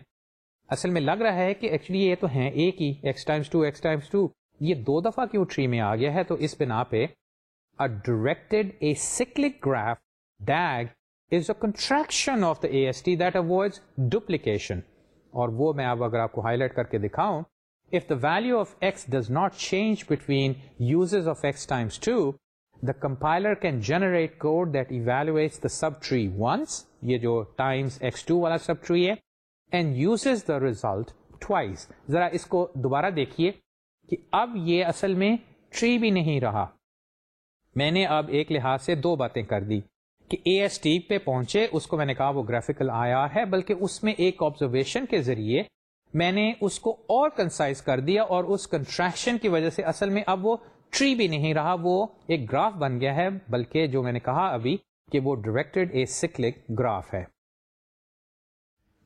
اصل میں لگ رہا ہے کہ ایکچولی یہ تو ہیں ایک ہی X times two X times two یہ دو دفعہ کیوں ٹری میں آ گیا ہے؟ تو اس بنا پہ directed acyclic graph DAG is a contraction of the A S T that avoid duplication اور وہ میں اب اگر آپ کو ہائی لائٹ کر کے دکھاؤں if the value of X does not change between uses of X times two the compiler can generate code that evaluates the subtree once یہ جو ٹائمس ایکس ٹو والا سب ٹری ہے and uses the result twice ذرا اس کو دوبارہ دیکھیے کہ اب یہ اصل میں ٹری بھی نہیں رہا۔ میں نے اب ایک لحاظ سے دو باتیں کر دی کہ اے ایس ٹی پہ پہنچے، اس کو میں نے کہا وہ گرافیکل آیا ہے، بلکہ اس میں ایک آبزرویشن کے ذریعے میں نے اس کو اور کنسائز کر دیا اور اس کنٹریکشن کی وجہ سے اصل میں اب وہ ٹری بھی نہیں رہا، وہ ایک گراف بن گیا ہے، بلکہ جو میں نے کہا ابھی کہ وہ ڈائریکٹڈ اے سکلک گراف ہے۔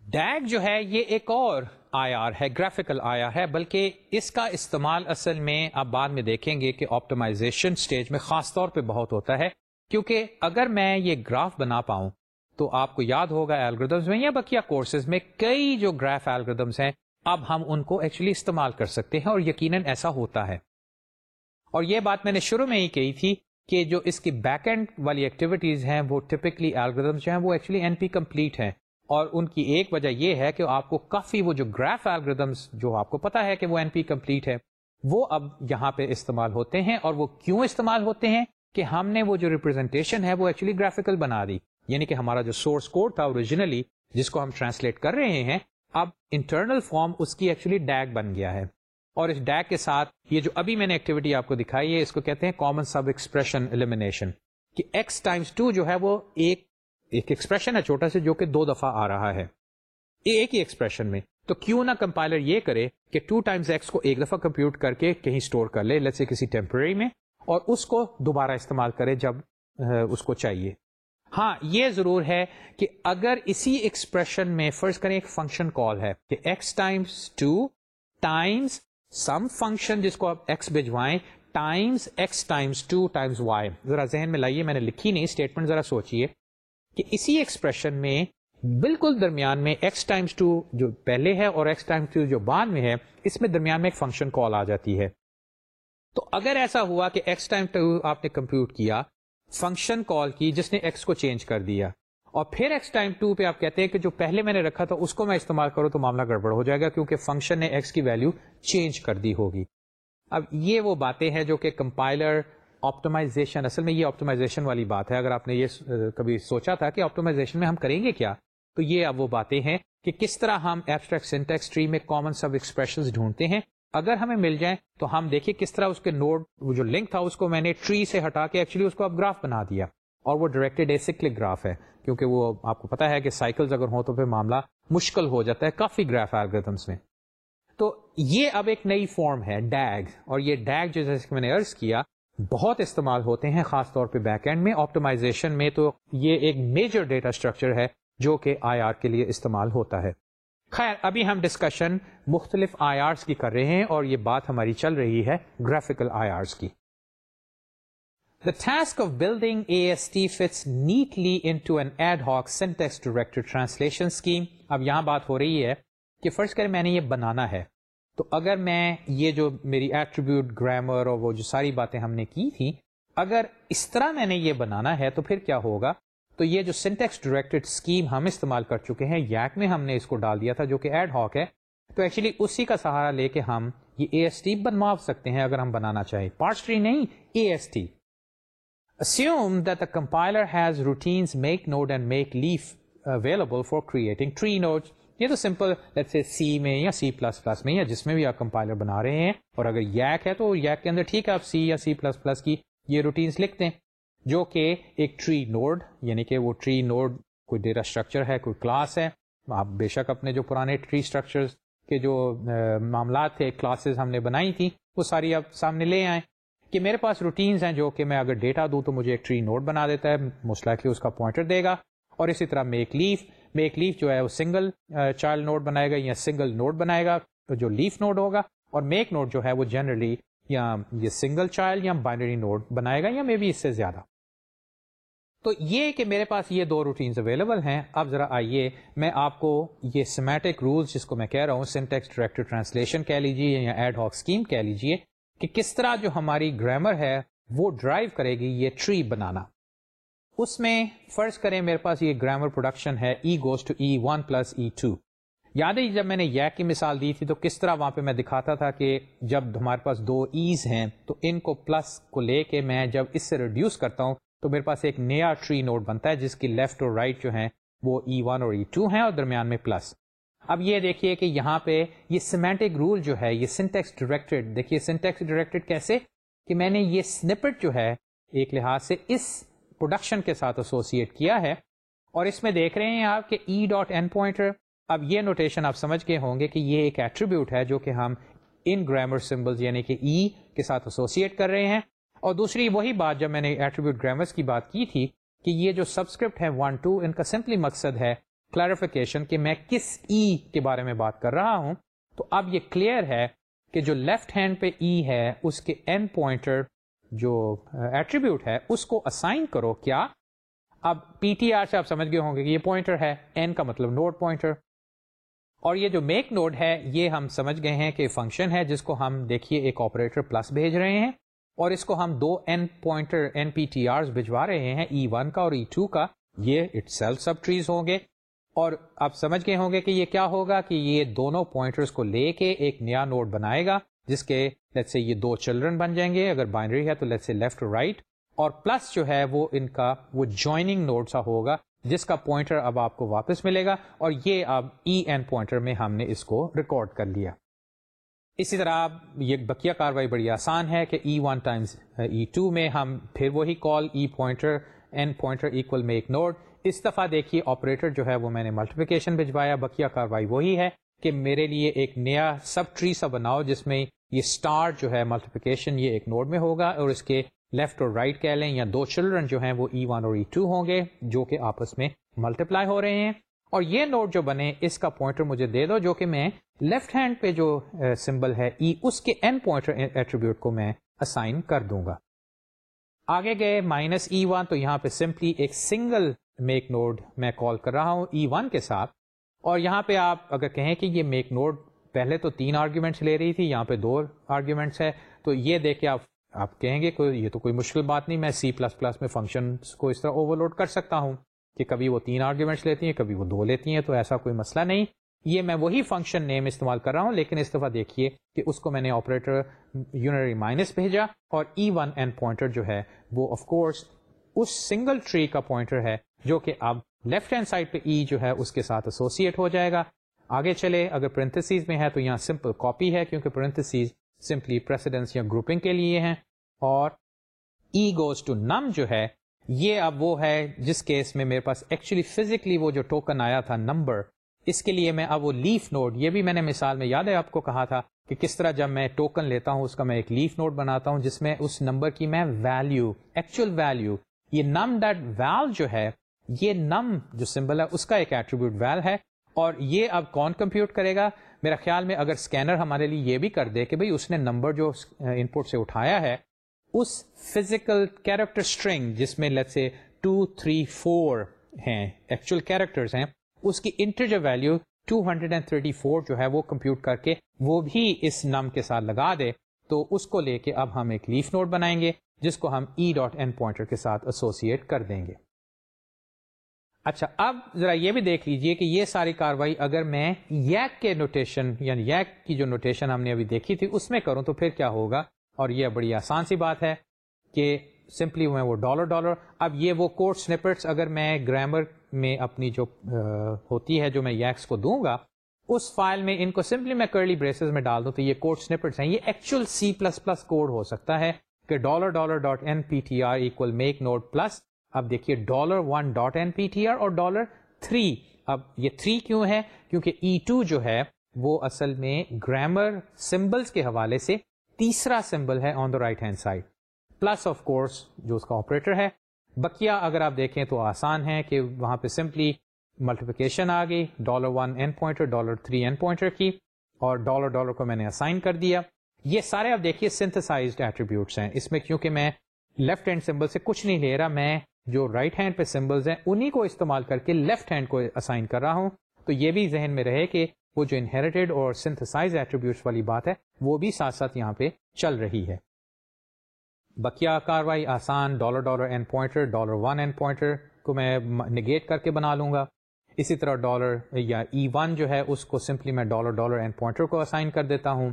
ڈیگ جو ہے، یہ ایک اور آئی آر ہے گرافیکل آیا ہے، بلکہ اس کا استعمال اصل میں آپ بعد میں دیکھیں گے کہ آپٹمائزیشن سٹیج میں خاص طور پہ بہت ہوتا ہے، کیونکہ اگر میں یہ گراف بنا پاؤں تو آپ کو یاد ہوگا الگریدمس میں یا بقیہ کورسز میں کئی جو گراف الگریدمس ہیں، اب ہم ان کو ایکچولی استعمال کر سکتے ہیں اور یقیناً ایسا ہوتا ہے۔ اور یہ بات میں نے شروع میں ہی کہی تھی کہ جو اس کی بیک اینڈ والی ایکٹیویٹیز ہیں، وہ ٹپکلی الگریدمس جو ہیں، وہ ایکچولی این پی کمپلیٹ ہیں۔ اور ان کی ایک وجہ یہ ہے کہ آپ کو کافی وہ جو گراف الگریدمس جو آپ کو پتا ہے کہ وہ این پی کمپلیٹ ہے وہ اب یہاں پہ استعمال ہوتے ہیں اور وہ کیوں استعمال ہوتے ہیں؟ کہ ہم نے وہ جو ریپرزینٹیشن ہے، وہ ایکچولی گرافیکل بنا دی۔ یعنی کہ ہمارا جو سورس کوڈ تھا اوریجنلی جس کو ہم ٹرانسلیٹ کر رہے ہیں، اب انٹرنل فارم اس کی ایکچولی ڈیگ بن گیا ہے۔ اور اس ڈیگ کے ساتھ یہ جو ابھی میں نے ایکٹیویٹی آپ کو دکھائی ہے، اس کو کہتے ہیں کامن سب ایکسپریشن ایلیمینیشن کہ ایکس ٹائمس ٹو جو ہے وہ ایک ایک ایکسپریشن ہے چھوٹا سے جو کہ دو دفعہ آ رہا ہے۔ ایک ہی ایکسپریشن میں۔ تو کیوں نہ کمپائلر یہ کرے کہ ٹو ٹائمز ایکس کو ایک دفعہ کمپیوٹ کر کے کہیں اسٹور کر لے لیٹ سے کسی ٹیمپرری میں، اور اس کو دوبارہ استعمال کرے جب اس کو چاہیے۔ ہاں یہ ضرور ہے کہ اگر اسی ایکسپریشن میں، فرض کریں ایک فنکشن کال ہے، کہ X times two times some function جس کو آپ X بھجوائیں times X times two times Y ذرا ذہن میں لائیے، میں نے لکھی نہیں اسٹیٹمنٹ ذرا سوچیے کہ اسی ایکسپریشن میں بالکل درمیان میں ایکس ٹائمس ٹو جو پہلے ہے اور ایکس ٹائمس ٹو جو بعد میں ہے، اس میں درمیان میں ایک فنکشن کال آ جاتی ہے۔ تو اگر ایسا ہوا کہ ایکس ٹائم ٹو آپ نے کمپیوٹ کیا فنکشن کال کی جس نے ایکس کو چینج کر دیا۔ اور پھر ایکس ٹائم ٹو پہ آپ کہتے ہیں کہ جو پہلے میں نے رکھا تھا اس کو میں استعمال کروں تو معاملہ گڑبڑ ہو جائے گا کیونکہ فنکشن نے ایکس کی ویلو چینج کر دی ہوگی۔ اب یہ وہ باتیں ہیں جو کہ کمپائلر آپٹمائزیشن اصل میں یہ آپٹمائزیشن والی بات ہے۔ اگر آپ نے یہ کبھی سوچا تھا کہ آپٹمائزیشن میں ہم کریں گے کیا؟ تو یہ اب وہ باتیں ہیں کہ کس طرح ہم ایبسٹریکٹ سینٹیکس ٹری میں کامن سب ایکسپریشن ڈھونڈتے ہیں۔ اگر ہمیں مل جائیں تو ہم دیکھیں کس طرح اس کے نوڈ جو لنک تھا، اس کو میں نے ٹری سے ہٹا کے ایکچولی اس کو اب گراف بنا دیا۔ اور وہ ڈائریکٹڈ ایسکلک گراف ہے، کیونکہ وہ آپ کو پتا ہے کہ سائیکلز اگر ہوں تو پھر معاملہ مشکل ہو جاتا ہے، کافی گراف الگریدمس میں۔ تو یہ اب ایک نئی فارم ہے ڈیگ اور یہ ڈیگ جو جیسے کہ میں نے ارض کیا، بہت استعمال ہوتے ہیں، خاص طور پہ بیک اینڈ میں۔ آپٹمائزیشن میں تو یہ ایک میجر ڈیٹا اسٹرکچر ہے جو کہ آئی آر کے لیے استعمال ہوتا ہے۔ خیر، ابھی ہم ڈسکشن مختلف آئی آرس کی کر رہے ہیں اور یہ بات ہماری چل رہی ہے گرافیکل آئی آرس کی the task of building A S T fits neatly into an ad hoc syntax اب یہاں بات ہو رہی ہے کہ فرض کریں میں نے یہ بنانا ہے۔ تو اگر میں یہ جو میری ایٹریبیوٹ گرامر اور وہ جو ساری باتیں ہم نے کی تھیں، اگر اس طرح میں نے یہ بنانا ہے تو پھر کیا ہوگا؟ تو یہ جو سنٹیکس ڈائریکٹڈ اسکیم ہم استعمال کر چکے ہیں یاک میں ہم نے اس کو ڈال دیا تھا جو کہ ایڈ ہاک ہے۔ تو ایکچولی اسی کا سہارا لے کے ہم یہ اے ایس ٹی بنوا سکتے ہیں اگر ہم بنانا چاہیں۔ پارٹس ٹری نہیں A S T assume that the compiler has routines make node and make leaf available for creating tree nodes یہ تو سمپل لیٹ سے سی میں یا سی پلس پلس میں یا جس میں بھی آپ کمپائلر بنا رہے ہیں۔ اور اگر یک ہے تو یک کے اندر ٹھیک ہے، آپ سی یا سی پلس پلس کی یہ روٹینس لکھتے ہیں جو کہ ایک ٹری نوڈ یعنی کہ وہ ٹری نوڈ کوئی ڈیٹا اسٹرکچر ہے، کوئی کلاس ہے۔ آپ بے شک اپنے جو پرانے ٹری اسٹرکچر کے جو معاملات تھے کلاسز ہم نے بنائی تھیں، وہ ساری آپ سامنے لے آئیں۔ کہ میرے پاس روٹینز ہیں جو کہ میں اگر ڈیٹا دوں تو مجھے ایک ٹری نوڈ بنا دیتا ہے مسلح اس کا پوائنٹر دے گا۔ اور اسی طرح میک لیف میک لیف جو ہے وہ سنگل چائلڈ نوڈ بنائے گا یا سنگل نوڈ بنائے گا، جو لیف نوڈ ہوگا۔ اور میک نوٹ جو ہے وہ جنرلی یا یہ سنگل چائلڈ یا بائنری نوٹ بنائے گا یا مے بی اس سے زیادہ۔ تو یہ کہ میرے پاس یہ دو روٹینز اویلیبل ہیں، اب ذرا آئیے، میں آپ کو یہ سیمیٹک رولس جس کو میں کہہ رہا ہوں سنٹیکس ڈائریکٹر ٹرانسلیشن کہہ لیجیے یا ایڈ ہاک اسکیم کہہ لیجیے کہ کس طرح جو ہماری گرامر ہے وہ ڈرائیو کرے گی یہ ٹری بنانا۔ اس میں فرض کریں میرے پاس یہ گرامر پروڈکشن ہے E goes to E one plus E two یاد ہے جب میں نے یک کی مثال دی تھی تو کس طرح وہاں پہ میں دکھاتا تھا کہ جب ہمارے پاس دو ایز ہیں تو ان کو پلس کو لے کے میں جب اس سے ریڈیوس کرتا ہوں تو میرے پاس ایک نیا ٹری نوٹ بنتا ہے، جس کی لیفٹ اور رائٹ جو ہیں، وہ e ای ون اور e ای ٹو ہیں اور درمیان میں پلس اب یہ دیکھیے کہ یہاں پہ یہ سیمینٹک رول جو ہے، یہ سنٹیکس ڈائریکٹڈ دیکھیے سنٹیکس ڈائریکٹڈ کیسے؟ کہ میں نے یہ سنپٹ جو ہے، ایک لحاظ سے اس پروڈکشن کے ساتھ ایسوسیٹ کیا ہے اور اس میں دیکھ رہے ہیں آپ کہ ای ڈاٹ این پوائنٹر اب یہ نوٹیشن آپ سمجھ کے ہوں گے کہ یہ ایک ایٹریبیوٹ ہے جو کہ ہم ان گرامر سمبلز یعنی کہ ای کے ساتھ ایسوسیٹ کر رہے ہیں۔ اور دوسری وہی بات جب میں نے ایٹریبیوٹ گرامرس کی بات کی تھی کہ یہ جو سبسکرپٹ ہے ون ٹو ان کا سمپلی مقصد ہے کلیریفیکیشن کہ میں کس ای e کے بارے میں بات کر رہا ہوں، تو اب یہ کلیئر ہے کہ جو لیفٹ ہینڈ پہ ای e ہے، اس کے این پوائنٹر جو uh, ایٹریبیوٹ ہے، اس کو اسائن کرو۔ کیا؟ اب پی ٹی آر سے آپ سمجھ گئے ہوں گے کہ یہ پوائنٹر ہے این کا مطلب نوٹ پوائنٹر اور یہ جو میک نوڈ ہے، یہ ہم سمجھ گئے ہیں کہ فنکشن ہے جس کو ہم دیکھیے ایک آپریٹر پلس بھیج رہے ہیں۔ اور اس کو ہم دو N pointer N P T R بھجوا رہے ہیں e ای ون کا اور e ای ٹو کا۔ یہ اٹ سیلف سب ٹریز ہوں گے۔ اور آپ سمجھ گئے ہوں گے کہ یہ کیا ہوگا کہ یہ دونوں پوائنٹرز کو لے کے ایک نیا نوڈ بنائے گا، جس کے لیٹ سے یہ دو چلڈرن بن جائیں گے، اگر بائنڈری ہے تو لیٹ سے لیفٹ اور رائٹ اور پلس جو ہے وہ ان کا، وہ جوائننگ نوڈ سا ہوگا، جس کا پوائنٹر اب آپ کو واپس ملے گا۔ اور یہ اب ای این پوائنٹر میں ہم نے اس کو ریکارڈ کر لیا۔ اسی طرح یہ بکیا کاروائی بڑی آسان ہے کہ E one times E two میں ہم پھر وہی call E pointer N pointer equal میں ایک نوٹ اس دفعہ دیکھیے آپریٹر جو ہے وہ میں نے ملٹیپلیکیشن بھجوایا بکیا کاروائی وہی ہے کہ میرے لیے ایک نیا سب ٹری سا بناؤ جس میں یہ اسٹار جو ہے ملٹیپلیکیشن یہ ایک نوڈ میں ہوگا اور اس کے لیفٹ اور رائٹ کہہ لیں یا دو چلڈرن جو ہیں وہ e ای ون اور e ای ٹو ہوں گے جو کہ آپس میں ملٹیپلائی ہو رہے ہیں۔ اور یہ نوٹ جو بنے، اس کا پوائنٹر مجھے دے دو، جو کہ میں لیفٹ ہینڈ پہ جو سمبل ہے، ای، اس کے این پوائنٹر ایٹریبیوٹ کو میں اسائن کر دوں گا۔ آگے گئے مائنس ای ون تو یہاں پہ سمپلی ایک سنگل میک نوڈ میں کال کر رہا ہوں e ای ون کے ساتھ۔ اور یہاں پہ آپ اگر کہیں کہ یہ میک نوڈ پہلے تو تین آرگیومنٹس لے رہی تھی، یہاں پہ دو آرگیومنٹس ہے، تو یہ دیکھ کے آپ آپ کہیں گے کوئی یہ تو کوئی مشکل بات نہیں، میں سی پلس پلس میں فنکشن کو اس طرح اوور لوڈ کر سکتا ہوں۔ کہ کبھی وہ تین آرگیومنٹس لیتی ہیں، کبھی وہ دو لیتی ہیں، تو ایسا کوئی مسئلہ نہیں۔ یہ میں وہی فنکشن نیم استعمال کر رہا ہوں، لیکن اس دفعہ دیکھیے کہ اس کو میں نے آپریٹر یونری مائنس بھیجا اور ای ون این پوائنٹر جو ہے، وہ آف کورس اس سنگل ٹری کا پوائنٹر ہے جو کہ اب لیفٹ ہینڈ سائڈ پہ ای جو ہے، اس کے ساتھ ایسوسیٹ ہو جائے گا۔ آگے چلے، اگر پرنتسیز میں ہے تو یہاں سمپل کاپی ہے، کیونکہ پرنتسیز سمپلی پریسیڈنس یا گروپنگ کے لیے ہیں۔ اور ای گوز ٹو نم جو ہے یہ اب وہ ہے جس کیس میں میرے پاس ایکچولی فزیکلی وہ جو ٹوکن آیا تھا نمبر اس کے لیے میں اب وہ لیف نوڈ یہ بھی میں نے مثال میں یاد ہے آپ کو کہا تھا کہ کس طرح جب میں ٹوکن لیتا ہوں اس کا میں ایک لیف نوڈ بناتا ہوں جس میں اس نمبر کی میں ویلو ایکچوئل ویلو یہ نم ڈیٹ ویل جو ہے، یہ نم جو سمبل ہے، اس کا ایک ایٹریبیوٹ ویل ہے اور یہ اب کون کمپیوٹ کرے گا؟ میرا خیال میں اگر اسکینر ہمارے لیے یہ بھی کر دے کہ بھائی اس نے نمبر جو ان پٹ سے اٹھایا ہے اس فزیکل کیریکٹر اسٹرنگ جس میں let's say two three four ہیں ایکچوئل کیریکٹر ہیں، اس کی انٹرجر ویلو 234 جو ہے وہ کمپیوٹ کر کے وہ بھی اس نم کے ساتھ لگا دے، تو اس کو لے کے اب ہم ایک لیف نوٹ بنائیں گے، جس کو ہم ای ڈاٹ این پوائنٹر کے ساتھ ایسوسیٹ کر دیں گے۔ اچھا اب ذرا یہ بھی دیکھ لیجیے کہ یہ ساری کاروائی اگر میں یک کے نوٹیشن یعنی یک کی جو نوٹیشن ہم نے ابھی دیکھی تھی، اس میں کروں تو پھر کیا ہوگا؟ اور یہ بڑی آسان سی بات ہے کہ سمپلی میں وہ ڈالر ڈالر۔ اب یہ وہ کوڈ سنپٹس اگر میں گرامر میں اپنی جو ہوتی ہے جو میں یکس کو دوں گا، اس فائل میں ان کو سمپلی میں کرلی بریسز میں ڈال دوں تو یہ کوڈ سنپٹس ہیں۔ یہ actual C plus plus code ہو سکتا ہے کہ dollar dollar dot N P T R equal make node plus اب دیکھیے dollar one dot N P T R اور ڈالر تھری۔ اب یہ تھری کیوں ہے؟ کیونکہ e ای ٹو جو ہے وہ اصل میں گرامر سمبلس کے حوالے سے تیسرا سمبل ہے on the right hand side plus of course جو اس کا آپریٹر ہے. بکیا اگر آپ دیکھیں تو آسان ہے کہ وہاں پہ سمپلی ملٹیپلیکیشن آ گئی. Dollar one N pointer dollar three N pointer کی. اور ڈالر ڈالر کو میں نے اسائن کر دیا. یہ سارے آپ دیکھیے سنتھسائزڈ ایٹریبیوٹس ہیں. اس میں کیونکہ میں لیفٹ ہینڈ سمبل سے کچھ نہیں لے رہا، میں جو رائٹ ہینڈ پہ سمبلز ہیں انہیں کو استعمال کر کے لیفٹ ہینڈ کو اسائن کر رہا ہوں. تو یہ بھی ذہن میں رہے کہ وہ جو انہیریٹیڈ اور سنتھسائز ایٹریبیوٹس والی بات ہے، وہ بھی ساتھ ساتھ یہاں پہ چل رہی ہے۔ بکیا کاروائی آسان dollar dollar N pointer dollar one N pointer کو میں نگیٹ کر کے بنا لوں گا۔ اسی طرح ڈالر یا e ای ون جو ہے، اس کو سمپلی میں ڈالر ڈالر اینڈ پوائنٹر کو اسائن کر دیتا ہوں۔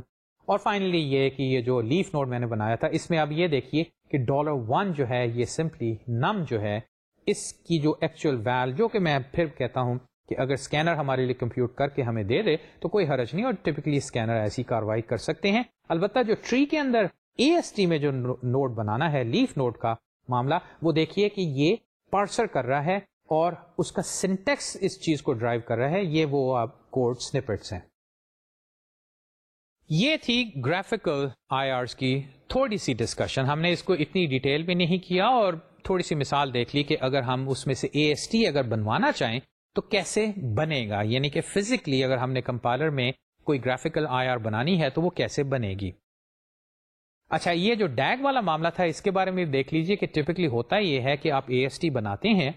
اور فائنلی یہ کہ یہ جو لیف نوٹ میں نے بنایا تھا، اس میں اب یہ دیکھیے کہ ڈالر ون جو ہے، یہ سمپلی نم جو ہے، اس کی جو ایکچوئل ویل جو کہ میں پھر کہتا ہوں کہ اگر اسکینر ہمارے لیے کمپیوٹ کر کے ہمیں دے دے تو کوئی حرج نہیں اور ٹپکلی اسکینر ایسی کاروائی کر سکتے ہیں۔ البتہ جو ٹری کے اندر اے ایس ٹی میں جو نوٹ بنانا ہے لیف نوٹ کا معاملہ، وہ دیکھیے کہ یہ پارسر کر رہا ہے اور اس کا سنٹیکس اس چیز کو ڈرائیو کر رہا ہے، یہ وہ آپ کوڈ سنپٹس ہیں۔ یہ تھی گرافیکل آئی آرس کی تھوڑی سی ڈسکشن ہم نے اس کو اتنی ڈیٹیل بھی نہیں کیا اور تھوڑی سی مثال دیکھ لی کہ اگر ہم اس میں سے اے ایس ٹی اگر بنوانا چاہیں تو کیسے بنے گا؟ یعنی کہ فزیکلی اگر ہم نے کمپائلر میں کوئی گرافیکل آئی آر بنانی ہے تو وہ کیسے بنے گی؟ اچھا یہ جو ڈیگ والا معاملہ تھا، اس کے بارے میں دیکھ لیجیے کہ ٹپکلی ہوتا یہ ہے کہ آپ اے ایس ٹی بناتے ہیں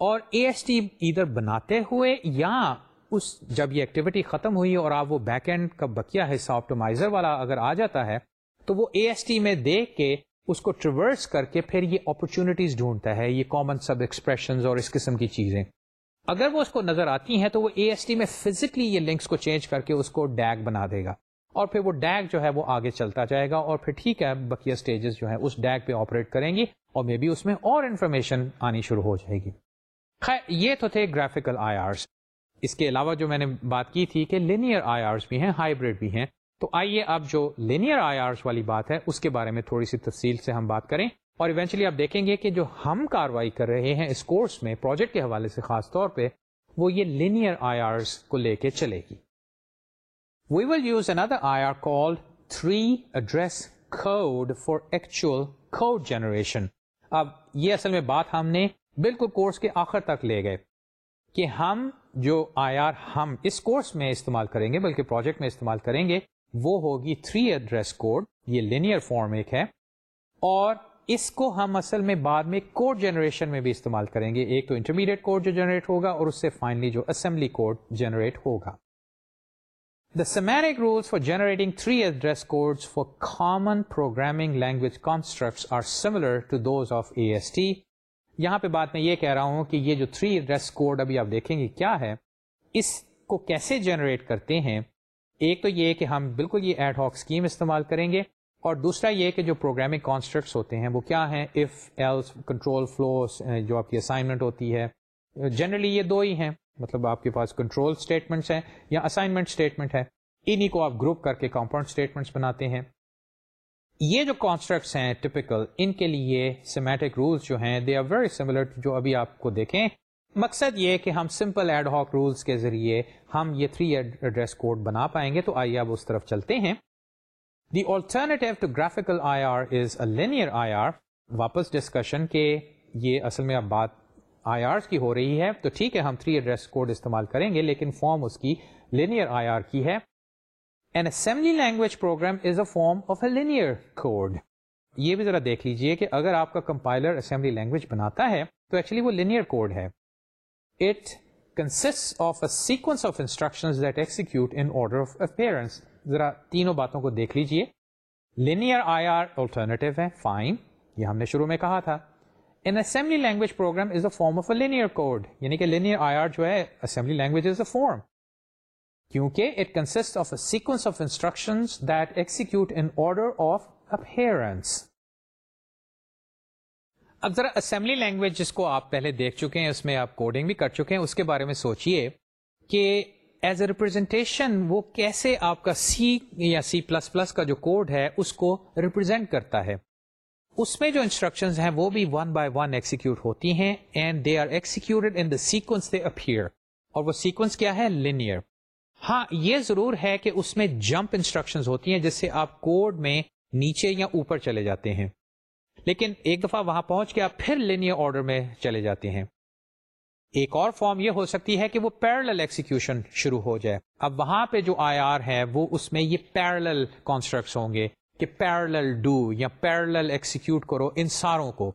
اور اے ایس ٹی ادھر بناتے ہوئے یا اس جب یہ ایکٹیویٹی ختم ہوئی اور آپ وہ بیک اینڈ کا بکیا حصہ آپٹومائزر والا اگر آ جاتا ہے، تو وہ اے ایس ٹی میں دیکھ کے اس کو ٹریورس کر کے پھر یہ اپرچونٹیز ڈھونڈتا ہے، یہ کامن سب ایکسپریشن اور اس قسم کی چیزیں۔ اگر وہ اس کو نظر آتی ہیں تو وہ اے ایس ٹی میں فزیکلی یہ لنکس کو چینج کر کے اس کو ڈیگ بنا دے گا۔ اور پھر وہ ڈیگ جو ہے وہ آگے چلتا جائے گا اور پھر ٹھیک ہے بکیا اسٹیجز جو ہے اس ڈیگ پہ آپریٹ کریں گی اور مے بی اس میں اور انفارمیشن آنی شروع ہو جائے گی۔ خیر، یہ تو تھے گرافیکل آئی آرس اس کے علاوہ جو میں نے بات کی تھی کہ لینئر آئی آرس بھی ہیں ہائیبریڈ بھی ہیں۔ تو آئیے اب جو لینئر آئی آرس والی بات ہے، اس کے بارے میں تھوڑی سی تفصیل سے ہم بات کریں۔ اور ایونچولی آپ دیکھیں گے کہ جو ہم کاروائی کر رہے ہیں اس کورس میں پروجیکٹ کے حوالے سے خاص طور پہ، وہ یہ لینئر آئی آرس کو لے کے چلے گی۔ We will use another I R call three address code for actual code generation اب یہ اصل میں بات ہم نے بالکل کورس کے آخر تک لے گئے کہ ہم جو آئی آر ہم اس کورس میں استعمال کریں گے، بلکہ پروجیکٹ میں استعمال کریں گے، وہ ہوگی تھری ایڈریس کوڈ یہ لینئر فارم ایک ہے، اور اس کو ہم اصل میں بعد میں کوڈ جنریشن میں بھی استعمال کریں گے۔ ایک تو انٹرمیڈیٹ کوڈ جو جنریٹ ہوگا اور اس سے فائنلی جو اسمبلی کوڈ جنریٹ ہوگا۔ The symmetric rules for generating three address code for common programming language constructs are similar to those of A S T یہاں پہ بات میں یہ کہہ رہا ہوں کہ یہ جو تھری ایڈریس کوڈ ابھی آپ دیکھیں گے کیا ہے، اس کو کیسے جنریٹ کرتے ہیں؟ ایک تو یہ کہ ہم بالکل یہ ایڈ ہاک اسکیم استعمال کریں گے۔ اور دوسرا یہ کہ جو پروگرامنگ کانسٹرکٹس ہوتے ہیں وہ کیا ہیں؟ اف ایلس کنٹرول فلو جو آپ کی اسائنمنٹ ہوتی ہے۔ جنرلی یہ دو ہی ہیں۔ مطلب آپ کے پاس کنٹرول اسٹیٹمنٹس ہیں یا اسائنمنٹ اسٹیٹمنٹ ہے۔ انہیں کو آپ گروپ کر کے کمپاؤنڈ اسٹیٹمنٹس بناتے ہیں۔ یہ جو کانسٹرکٹس ہیں ٹپکل ان کے لیے سیمیٹک رولس جو ہیں دے آر ویری سملر جو ابھی آپ کو دیکھیں۔ مقصد یہ کہ ہم سمپل ایڈ ہاک رولس کے ذریعے ہم یہ تھری ایڈریس کوڈ بنا پائیں گے تو آئیے اب اس طرف چلتے ہیں۔ The alternative to graphical I R is a linear I R واپس ڈسکشن کے یہ اصل میں اب بات آئی آر کی ہو رہی ہے، تو ٹھیک ہے، ہم تھری ایڈریس کوڈ استعمال کریں گے، لیکن فارم اس کی لینئر آئی آر کی ہے۔ An assembly language program is a form of a linear code یہ بھی ذرا دیکھ لیجیے کہ اگر آپ کا کمپائلر اسمبلی لینگویج بناتا ہے، تو ایکچولی وہ لینئر کوڈ ہے۔ It consists of a sequence of instruction that execute in order of appearance ذرا تینوں باتوں کو دیکھ لیجیے۔ لینئر آئی آر آلٹرنیٹو ہے فائن یہ ہم نے شروع میں کہا تھا۔ An assembly language program is a form of a linear code یعنی کہ لینئر آئی آر جو ہے assembly language is a form کیونکہ it consists of a sequence of instruction that execute in order of appearance اب ذرا assembly language جس کو آپ پہلے دیکھ چکے ہیں، اس میں آپ کوڈنگ بھی کر چکے ہیں، اس کے بارے میں سوچئے کہ ایز اے ریپرزینٹیشن وہ کیسے آپ کا سی یا سی پلس پلس کا جو کوڈ ہے اس کو ریپرزینٹ کرتا ہے۔ اس میں جو انسٹرکشن ہیں وہ بھی ون بائی ون ایکسیکیوٹ ہوتی ہیں and they are executed in the sequence they appear اور وہ سیکوینس کیا ہے؟ لینئر ہاں یہ ضرور ہے کہ اس میں جمپ انسٹرکشن ہوتی ہیں جس سے آپ کوڈ میں نیچے یا اوپر چلے جاتے ہیں۔ لیکن ایک دفعہ وہاں پہنچ کے آپ پھر لینئر آرڈر میں چلے جاتے ہیں۔ ایک اور فارم یہ ہو سکتی ہے کہ وہ پیرل ایکسیکیوشن شروع ہو جائے۔ اب وہاں پہ جو آئی آر ہے، وہ اس میں یہ پیرل کانسٹرکٹس ہوں گے کہ پیرل ڈو یا پیرل ایکسیکیوٹ کرو ان ساروں کو۔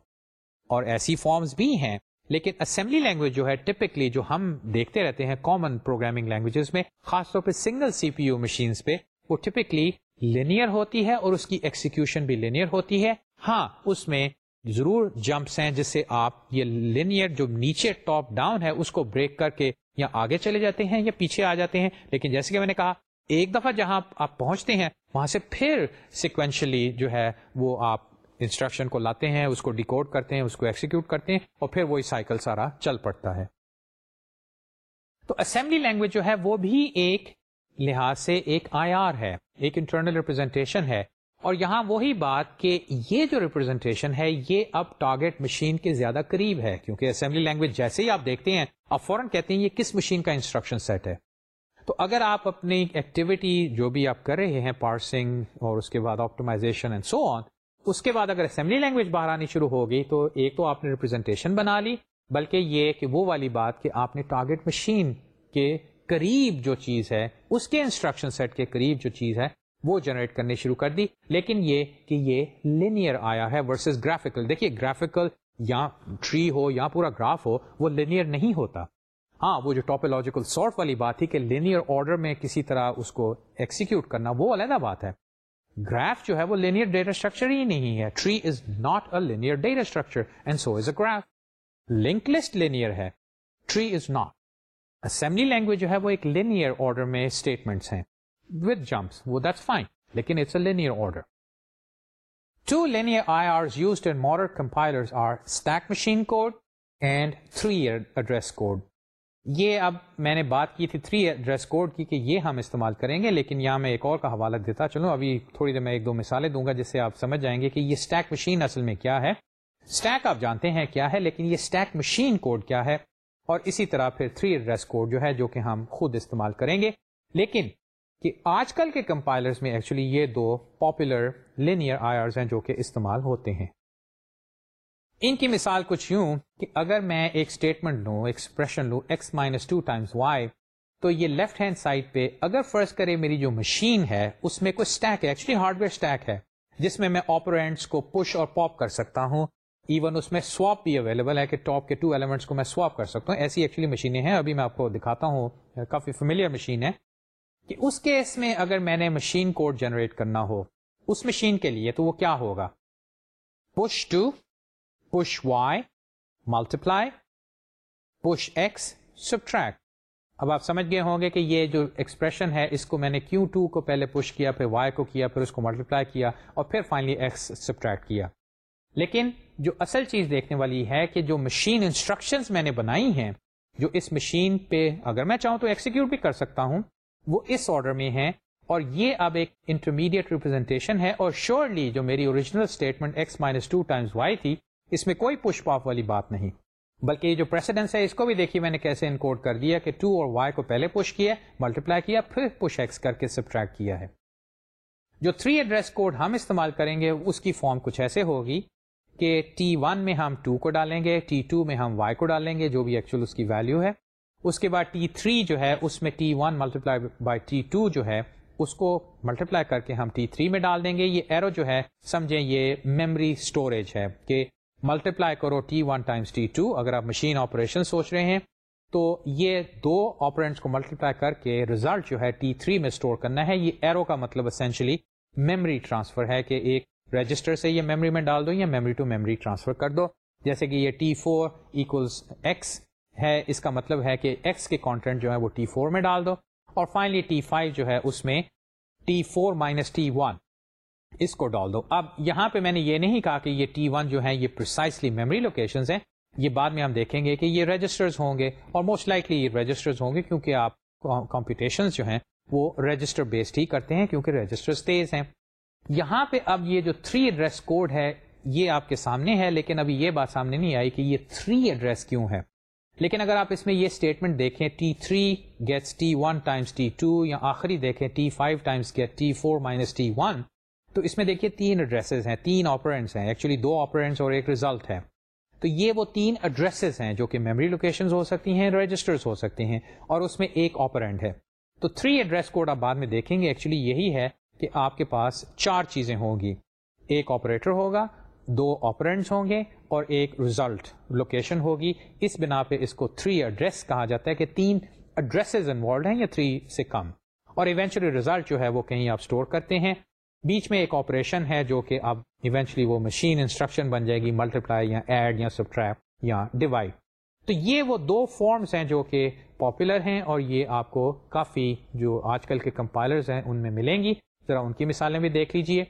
اور ایسی فارمز بھی ہیں، لیکن اسمبلی لینگویج جو ہے ٹپکلی جو ہم دیکھتے رہتے ہیں کامن پروگرامنگ لینگویجز میں، خاص طور پہ single C P U machines پہ، وہ ٹپکلی لینئر ہوتی ہے اور اس کی ایکسیکیوشن بھی لینئر ہوتی ہے۔ ہاں اس میں ضرور جمپس ہیں جس سے آپ یہ لینئر جو نیچے ٹاپ ڈاؤن ہے، اس کو بریک کر کے یا آگے چلے جاتے ہیں یا پیچھے آ جاتے ہیں۔ لیکن جیسے کہ میں نے کہا، ایک دفعہ جہاں آپ پہنچتے ہیں، وہاں سے پھر سیکوینشلی جو ہے وہ آپ انسٹرکشن کو لاتے ہیں، اس کو ڈیکوڈ کرتے ہیں، اس کو ایکسیکیوٹ کرتے ہیں اور پھر وہی سائیکل سارا چل پڑتا ہے۔ تو اسمبلی لینگویج جو ہے وہ بھی ایک لحاظ سے ایک آئی آر ہے، ایک انٹرنل ریپرزینٹیشن ہے۔ اور یہاں وہی بات کہ یہ جو ریپرزینٹیشن ہے، یہ اب ٹارگیٹ مشین کے زیادہ قریب ہے، کیونکہ اسمبلی لینگویج جیسے ہی آپ دیکھتے ہیں آپ فوراً کہتے ہیں یہ کس مشین کا انسٹرکشن سیٹ ہے؟ تو اگر آپ اپنی ایکٹیویٹی جو بھی آپ کر رہے ہیں پارسنگ اور اس کے بعد آپٹمائزیشن اینڈ سو آن اس کے بعد اگر اسمبلی لینگویج باہر آنی شروع ہوگی تو ایک تو آپ نے ریپرزینٹیشن بنا لی، بلکہ یہ کہ وہ والی بات کہ آپ نے ٹارگیٹ مشین کے قریب جو چیز ہے، اس کے انسٹرکشن سیٹ کے قریب جو چیز ہے وہ جنریٹ کرنے شروع کر دی۔ لیکن یہ کہ یہ لینئر آیا ہے ورسز گرافیکل دیکھیے گرافیکل یا ٹری ہو یا پورا گراف ہو، وہ لینئر نہیں ہوتا۔ ہاں وہ جو ٹاپولوجیکل سارٹ والی بات تھی کہ لینئر آرڈر میں کسی طرح اس کو ایکسیکیوٹ کرنا، وہ علیحدہ بات ہے۔ گراف جو ہے وہ لینئر ڈیٹا اسٹرکچر ہی نہیں ہے۔ Tree is not a linear data structure and so is a graph link list linear ہے۔ Tree is not assembly language جو ہے وہ ایک لینئر آرڈر میں اسٹیٹمنٹس ہیں۔ With jumps. Well, that's fine. Lekin it's a linear order. Two linear IRs used in modern compilers are stack machine code and three address code. یہ اب میں نے بات کی تھی تھری ایڈریس کوڈ کی کہ یہ ہم استعمال کریں گے لیکن یہاں میں ایک اور کا حوالہ دیتا چلو ابھی تھوڑی دیر میں ایک دو مثالیں دوں گا جس سے آپ سمجھ جائیں گے کہ یہ اسٹیک مشین اصل میں کیا ہے اسٹیک آپ جانتے ہیں کیا ہے لیکن یہ اسٹیک مشین کوڈ کیا ہے اور اسی طرح پھر تھری ایڈریس کوڈ جو ہے جو کہ ہم خود استعمال کریں گے لیکن کہ آج کل کے کمپائلرز میں ایکچولی یہ دو پاپولر لینئر آئرز ہیں جو کہ استعمال ہوتے ہیں۔ ان کی مثال کچھ یوں کہ اگر میں ایک اسٹیٹمنٹ لوں ایکسپریشن لوں X minus two times Y تو یہ لیفٹ ہینڈ سائڈ پہ اگر فرض کرے میری جو مشین ہے، اس میں کوئی اسٹیک ہے ایکچولی ہارڈ ویئر اسٹیک ہے، جس میں میں آپرینٹس کو پش اور پاپ کر سکتا ہوں ایون اس میں سواپ بھی اویلیبل ہے کہ ٹاپ کے ٹو ایلیمنٹس کو میں سواپ کر سکتا ہوں۔ ایسی ایکچولی مشینیں ہیں، ابھی میں آپ کو دکھاتا ہوں، کافی فیملیئر مشین ہے کہ اس کیس میں اگر میں نے مشین کوڈ جنریٹ کرنا ہو، اس مشین کے لیے تو وہ کیا ہوگا؟ Push two push Y multiply push X subtract اب آپ سمجھ گئے ہوں گے کہ یہ جو ایکسپریشن ہے، اس کو میں نے کیو ٹو کو پہلے پش کیا، پھر وائی کو کیا، پھر اس کو ملٹیپلائی کیا اور پھر فائنلی ایکس سبٹریکٹ کیا۔ لیکن جو اصل چیز دیکھنے والی ہے کہ جو مشین انسٹرکشنز میں نے بنائی ہیں، جو اس مشین پہ اگر میں چاہوں تو ایکسیکیوٹ بھی کر سکتا ہوں وہ اس آرڈر میں ہے اور یہ اب ایک انٹرمیڈیٹ ریپرزینٹیشن ہے اور شیورلی جو میری original statement X minus two times Y تھی، اس میں کوئی پش پاپ والی بات نہیں۔ بلکہ یہ جو پریسیڈنس ہے، اس کو بھی دیکھیے میں نے کیسے انکوڈ کر دیا کہ ٹو اور وائی کو پہلے پش کیا ملٹیپلائی کیا، پھر پش ایکس کر کے سبٹریکٹ کیا ہے۔ جو تھری ایڈریس کوڈ ہم استعمال کریں گے، اس کی فارم کچھ ایسے ہوگی کہ ٹی ون میں ہم ٹو کو ڈالیں گے ٹی ٹو میں ہم وائی کو ڈالیں گے، جو بھی ایکچوئل اس کی ویلو ہے۔ اس کے بعد ٹی تھری جو ہے، اس میں T one multiply by T two جو ہے، اس کو ملٹیپلائی کر کے ہم ٹی تھری میں ڈال دیں گے۔ یہ ایرو جو ہے، سمجھیں یہ میمری اسٹوریج ہے کہ ملٹیپلائی کرو T one times T two اگر آپ مشین آپریشن سوچ رہے ہیں، تو یہ دو آپرینٹس کو ملٹیپلائی کر کے ریزلٹ جو ہے ٹی تھری میں اسٹور کرنا ہے۔ یہ ایرو کا مطلب اسینشلی میمری ٹرانسفر ہے کہ ایک رجسٹر سے یہ میمری میں ڈال دو یا میمری ٹو میمری ٹرانسفر کر دو۔ جیسے کہ یہ ٹی فور ایکولس ایکس ہے، اس کا مطلب ہے کہ ایکس کے کانٹینٹ جو ہے وہ ٹی فور میں ڈال دو اور فائنلی ٹی فائیو جو ہے اس میں T four minus T one اس کو ڈال دو۔ اب یہاں پہ میں نے یہ نہیں کہا کہ یہ ٹی ون جو ہے یہ پرسائسلی میموری لوکیشن ہیں۔ یہ بعد میں ہم دیکھیں گے کہ یہ رجسٹرز ہوں گے اور موسٹ لائکلی یہ رجسٹرز ہوں گے کیونکہ آپ کمپیوٹیشن جو ہیں وہ رجسٹر بیسڈ ہی کرتے ہیں کیونکہ رجسٹر تیز ہیں۔ یہاں پہ اب یہ جو تھری ایڈریس کوڈ ہے، یہ آپ کے سامنے ہے، لیکن ابھی یہ بات سامنے نہیں آئی کہ یہ تھری ایڈریس کیوں ہے۔ لیکن اگر آپ اس میں یہ اسٹیٹمنٹ دیکھیں T three gets T one times T two یا آخری دیکھیں T five times get T four minus T one تو اس میں دیکھیے تین ایڈریسز ہیں، تین آپرینٹس ہیں۔ ایکچولی دو آپرینٹس اور ایک ریزلٹ ہے۔ تو یہ وہ تین ایڈریسز ہیں جو کہ میموری لوکیشن ہو سکتی ہیں رجسٹرز ہو سکتے ہیں، اور اس میں ایک آپرینٹ ہے۔ تو تھری ایڈریس کوڈ آپ بعد میں دیکھیں گے ایکچولی یہی ہے کہ آپ کے پاس چار چیزیں ہوں گی۔ ایک آپریٹر ہوگا دو آپرینٹس ہوں گے اور ایک ریزلٹ لوکیشن ہوگی۔ اس بنا پہ اس کو تھری ایڈریس کہا جاتا ہے کہ تین ایڈریسز انوالوڈ ہیں یا تھری سے کم۔ اور ایونچولی ریزلٹ جو ہے وہ کہیں آپ اسٹور کرتے ہیں۔ بیچ میں ایک آپریشن ہے جو کہ اب ایونچولی وہ مشین انسٹرکشن بن جائے گی ملٹیپلائی یا ایڈ یا سبٹریپ یا ڈیوائڈ تو یہ وہ دو فارمز ہیں جو کہ پاپولر ہیں اور یہ آپ کو کافی جو آج کل کے کمپائلرز ہیں ان میں ملیں گی۔ ذرا ان کی مثالیں بھی دیکھ لیجیے۔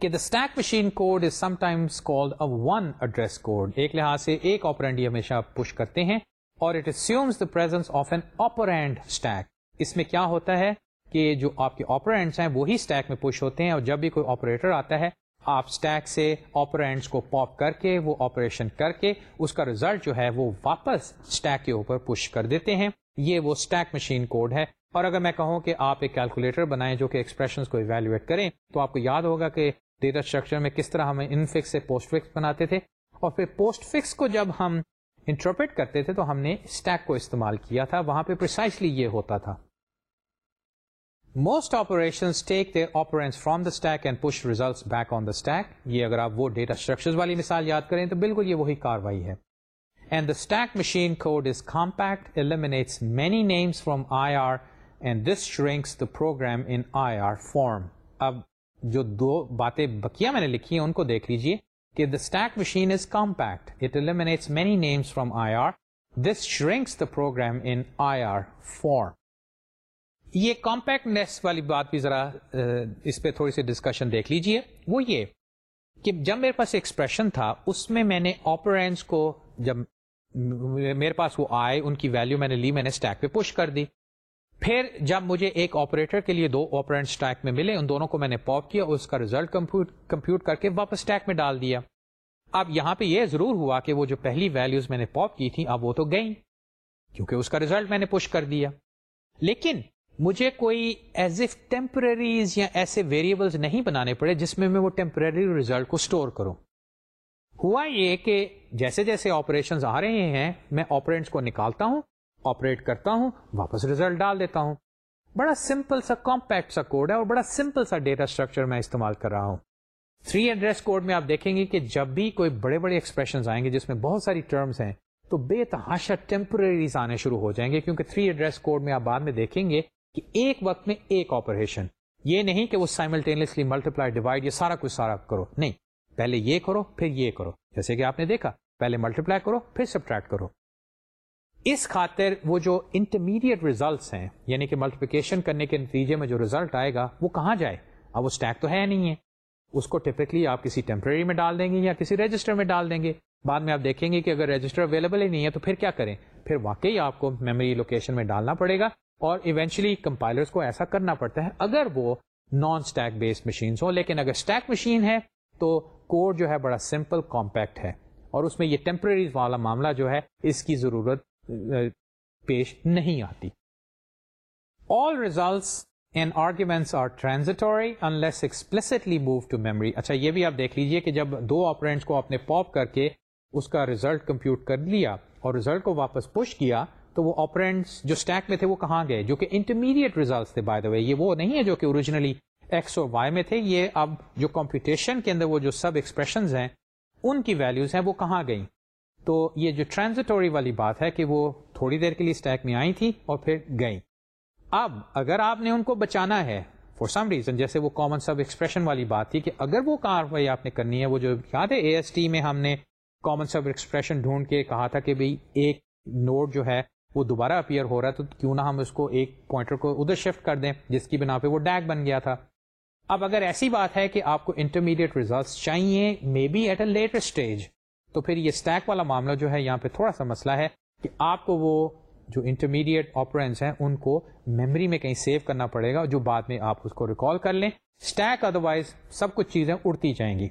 کہ the stack machine code is sometimes called one address code ایک لحاظ سے ایک آپرینڈ ہمیشہ پش کرتے ہیں اور it assumes the presence of an operand stack اس میں کیا ہوتا ہے کہ جو آپ کے آپرینٹس ہیں وہی اسٹیک میں پش ہوتے ہیں اور جب بھی کوئی آپریٹر آتا ہے آپ اسٹیک سے آپرینٹس کو پاپ کر کے وہ آپریشن کر کے اس کا ریزلٹ جو ہے وہ واپس اسٹیک کے اوپر پش کر دیتے ہیں. یہ وہ اسٹیک مشین کوڈ ہے. اور اگر میں کہوں کہ آپ ایک کیلکولیٹر بنائیں جو کہ ایکسپریشن کو ایویلویٹ کریں تو آپ کو یاد ہوگا کہ ڈیٹا اسٹرکچر میں کس طرح ہمیں ان فکس سے پوسٹ فکس بناتے تھے اور پھر پوسٹ فکس کو جب ہم انٹرپریٹ کرتے تھے تو ہم نے اسٹیک کو استعمال کیا تھا، وہاں پہ پرسائسلی یہ ہوتا تھا۔ Most operation take their operands from the stack and push result back on the stack یہ اگر آپ وہ ڈیٹا اسٹرکچر والی مثال یاد کریں تو بالکل یہ وہی کاروائی ہے۔ And the stack machine code is compact eliminates many names from I R and this shrinks the program in I R form اب جو دو باتیں بکیا میں نے لکھی ہیں، ان کو دیکھ لیجیے کہ the stack machine is compact it eliminates many names from I R this shrinks the program in I R form یہ کمپیکٹنیس والی بات بھی ذرا اس پہ تھوڑی سی ڈسکشن دیکھ لیجیے۔ وہ یہ کہ جب میرے پاس ایکسپریشن تھا، اس میں میں نے آپرینس کو، جب میرے پاس وہ آئے، ان کی ویلو میں نے لی، میں نے اسٹیک پہ پش کر دی۔ پھر جب مجھے ایک آپریٹر کے لیے دو آپرینٹ اسٹیک میں ملے، ان دونوں کو میں نے پاپ کیا، اس کا ریزلٹ کمپیوٹ کر کے واپس اسٹیک میں ڈال دیا۔ اب یہاں پہ یہ ضرور ہوا کہ وہ جو پہلی ویلوز میں نے پاپ کی تھی اب وہ تو گئی کیونکہ اس کا ریزلٹ میں نے پش کر دیا۔ لیکن مجھے کوئی ایز اف ٹیمپرریز یا ایسے ویریبلز نہیں بنانے پڑے جس میں میں وہ ٹیمپرری ریزلٹ کو اسٹور کروں۔ ہوا یہ کہ جیسے جیسے آپریشن آ رہے ہیں، میں آپریٹس کو نکالتا ہوں آپریٹ کرتا ہوں، واپس ریزلٹ ڈال دیتا ہوں۔ بڑا سمپل سا کمپیکٹ سا کوڈ ہے اور بڑا سمپل سا ڈیٹا اسٹرکچر میں استعمال کر رہا ہوں۔ تھری ایڈریس کوڈ میں آپ دیکھیں گے کہ جب بھی کوئی بڑے بڑے ایکسپریشن آئیں گے جس میں بہت ساری ٹرمز ہیں، تو بے تحاشا ٹیمپرریز آنے شروع ہو جائیں گے۔ کیونکہ تھری ایڈریس کوڈ میں آپ بعد میں دیکھیں گے کہ ایک وقت میں ایک آپریشن یہ نہیں کہ وہ سائملٹینسلی ملٹیپلائی ڈیوائڈ یہ سارا کچھ سارا کرو۔ نہیں، پہلے یہ کرو، پھر یہ کرو۔ جیسے کہ آپ نے دیکھا، پہلے ملٹیپلائی کرو، پھر سبٹریکٹ کرو۔ اس خاطر وہ جو انٹرمیڈیٹ ریزلٹس ہیں یعنی کہ ملٹیپلیکیشن کرنے کے نتیجے میں جو ریزلٹ آئے گا، وہ کہاں جائے؟ اب وہ اسٹیک تو ہے نہیں ہے۔ اس کو ٹپکلی آپ کسی ٹیمپرری میں ڈال دیں گے یا کسی رجسٹر میں ڈال دیں گے۔ بعد میں آپ دیکھیں گے کہ اگر رجسٹر اویلیبل ہی نہیں ہے تو پھر کیا کریں؟ پھر واقعی آپ کو میموری لوکیشن میں ڈالنا پڑے گا اور ایونچولی کمپائلر کو ایسا کرنا پڑتا ہے۔ اگر وہ نان اسٹیک بیسڈ مشین ہو لیکن اگر اسٹیک مشین ہے تو کوڈ جو ہے بڑا سمپل کمپیکٹ ہے۔ اور اس میں یہ ٹیمپرری والا معاملہ جو ہے، اس کی ضرورت پیش نہیں آتی۔ All results and arguments are transitory unless explicitly move to memory اچھا یہ بھی آپ دیکھ لیجیے کہ جب دو آپرینٹس کو آپ نے پاپ کر کے اس کا ریزلٹ کمپیوٹ کر لیا اور ریزلٹ کو واپس پش کیا، تو وہ آپرینٹس جو اسٹیک میں تھے وہ کہاں گئے؟ جو کہ انٹرمیڈیٹ ریزلٹ تھے بائی دا وے یہ وہ نہیں ہے جو کہ اوریجنلی ایکس اور وائی میں تھے، یہ اب جو کمپیوٹیشن کے اندر وہ جو سب ایکسپریشن ہیں، ان کی ویلوز ہیں، وہ کہاں گئیں؟ تو یہ جو ٹرانزٹوری والی بات ہے کہ وہ تھوڑی دیر کے لیے اسٹیک میں آئی تھی اور پھر گئیں اب اگر آپ نے ان کو بچانا ہے فار سم ریزن جیسے وہ کامن سب ایکسپریشن والی بات تھی کہ اگر وہ کاروائی آپ نے کرنی ہے، وہ جو یاد ہے اے ایس ٹی میں ہم نے کامن سب ایکسپریشن ڈھونڈ کے کہا تھا کہ بھائی ایک نوٹ جو ہے، وہ دوبارہ اپیئر ہو رہا ہے تو کیوں نہ ہم اس کو ایک پوائنٹر کو ادھر شفٹ کر دیں، جس کی بنا پہ وہ ڈیک بن گیا تھا۔ اب اگر ایسی بات ہے کہ آپ کو انٹرمیڈیٹ ریزلٹس چاہیے may be at a later stage تو پھر یہ اسٹیک والا معاملہ جو ہے یہاں پہ تھوڑا سا مسئلہ ہے کہ آپ کو وہ جو انٹرمیڈیٹ آپرینس ہیں، ان کو میموری میں کہیں سیو کرنا پڑے گا، جو بعد میں آپ اس کو ریکال کر لیں۔ اسٹیک ادروائز سب کچھ چیزیں اڑتی جائیں گی۔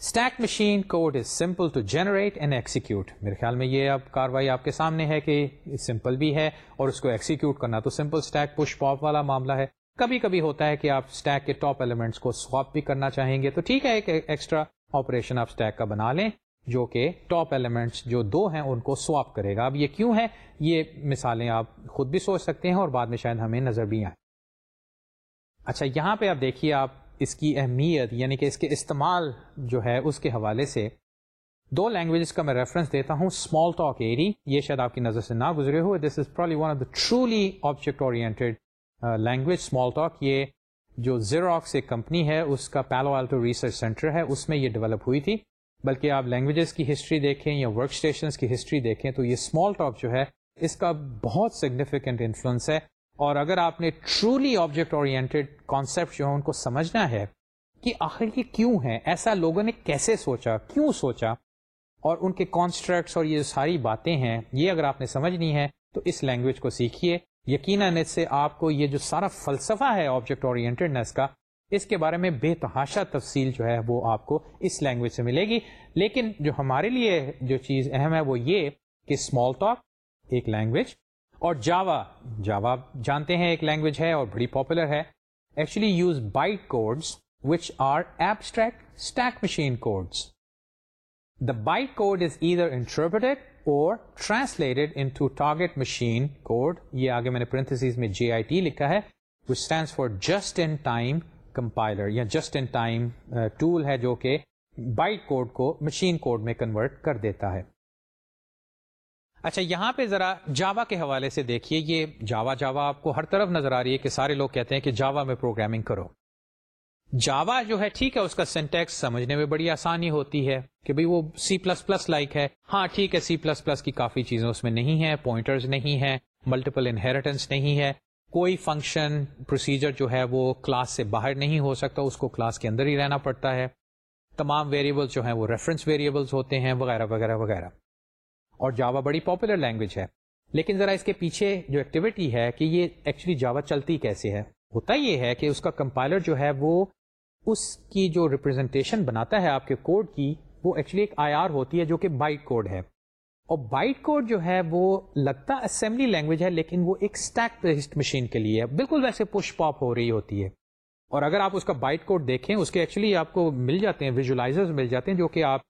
Stack machine code is simple to generate and execute میرے خیال میں یہ اب کاروائی آپ کے سامنے ہے کہ سمپل بھی ہے اور اس کو ایکسیکیوٹ کرنا تو سمپل اسٹیک پش پاپ والا معاملہ ہے۔ کبھی کبھی ہوتا ہے کہ آپ اسٹیک کے ٹاپ ایلیمنٹس کو سواپ بھی کرنا چاہیں گے تو ٹھیک ہے، ایک ایکسٹرا آپریشن آپ اسٹیک کا بنا لیں، جو کہ ٹاپ ایلیمنٹس جو دو ہیں، ان کو سواپ کرے گا۔ اب یہ کیوں ہے یہ مثالیں آپ خود بھی سوچ سکتے ہیں اور بعد میں شاید ہمیں نظر بھی آئے اچھا یہاں پہ آپ دیکھیے آپ اس کی اہمیت یعنی کہ اس کے استعمال جو ہے، اس کے حوالے سے دو لینگویجز کا میں ریفرنس دیتا ہوں اسمال ٹاک ایری۔ یہ شاید آپ کی نظر سے نہ گزرے ہوئے۔ This is probably one of the truly object oriented language Smalltalk یہ جو زیروکس ایک کمپنی ہے، اس کا پیلو آلٹو ریسرچ سینٹر ہے، اس میں یہ ڈیولپ ہوئی تھی۔ بلکہ آپ لینگویجز کی ہسٹری دیکھیں یا ورک اسٹیشنس کی ہسٹری دیکھیں، تو یہ اسمال ٹاک جو ہے، اس کا بہت سگنیفیکینٹ انفلوئنس ہے۔ اور اگر آپ نے ٹرولی آبجیکٹ اورینٹیڈ کانسیپٹ جو ہے، ان کو سمجھنا ہے کہ آخر یہ کیوں ہے ایسا لوگوں نے کیسے سوچا؟ کیوں سوچا؟ اور ان کے کانسٹرکٹس اور یہ ساری باتیں ہیں، یہ اگر آپ نے سمجھنی ہے، تو اس لینگویج کو سیکھیے۔ یقیناً اس سے آپ کو یہ جو سارا فلسفہ ہے آبجیکٹ اورینٹیڈنس کا، اس کے بارے میں بے تحاشا تفصیل جو ہے وہ آپ کو اس لینگویج سے ملے گی۔ لیکن جو ہمارے لیے جو چیز اہم ہے وہ یہ کہ اسمال ٹاک ایک لینگویج اور جاوا جاوا جانتے ہیں ایک لینگویج ہے اور بڑی پاپولر ہے۔ Actually use byte codes which are abstract stack machine codes the byte code is either interpreted اور translated into target machine code یہ آگے میں نے پرنتھس میں جے آئی ٹی لکھا ہے which stands for just in time compiler یا جسٹ ان ٹائم ٹول ہے جو کہ بائٹ کوڈ کو مشین کوڈ میں کنورٹ کر دیتا ہے. اچھا یہاں پہ ذرا جاوا کے حوالے سے دیکھیے. یہ جاوا جاوا آپ کو ہر طرف نظر آ رہی ہے کہ سارے لوگ کہتے ہیں کہ جاوا میں پروگرامنگ کرو. جاوا جو ہے، ٹھیک ہے، اس کا سینٹیکس سمجھنے میں بڑی آسانی ہوتی ہے کہ بھئی وہ سی پلس پلس لائک ہے۔ ہاں ٹھیک ہے سی پلس پلس کی کافی چیزیں اس میں نہیں ہے پوائنٹرز نہیں ہے ملٹیپل انہیریٹنس نہیں ہے۔ کوئی فنکشن پروسیجر جو ہے، وہ کلاس سے باہر نہیں ہو سکتا، اس کو کلاس کے اندر ہی رہنا پڑتا ہے۔ تمام ویریبل جو ہیں، وہ ریفرنس ویریبلس ہوتے ہیں، وغیرہ وغیرہ وغیرہ۔ اور جاوا بڑی پاپولر لینگویج ہے۔ لیکن ذرا اس کے پیچھے جو ایکٹیویٹی ہے کہ یہ ایکچولی جاوا چلتی کیسے ہے؟ ہوتا یہ ہے کہ اس کا کمپائلر جو ہے، وہ اس کی جو ریپرزینٹیشن بناتا ہے آپ کے کوڈ کی، وہ ایکچولی ایک آئی آر ہوتی ہے جو کہ بائٹ کوڈ ہے۔ اور بائٹ کوڈ جو ہے، وہ لگتا اسمبلی لینگویج ہے، لیکن وہ ایک اسٹیک بیسڈ مشین کے لیے بالکل ویسے پش پاپ ہو رہی ہوتی ہے۔ اور اگر آپ اس کا بائٹ کوڈ دیکھیں، اس کے ایکچولی آپ کو مل جاتے ہیں ویژلائزر مل جاتے ہیں، جو کہ آپ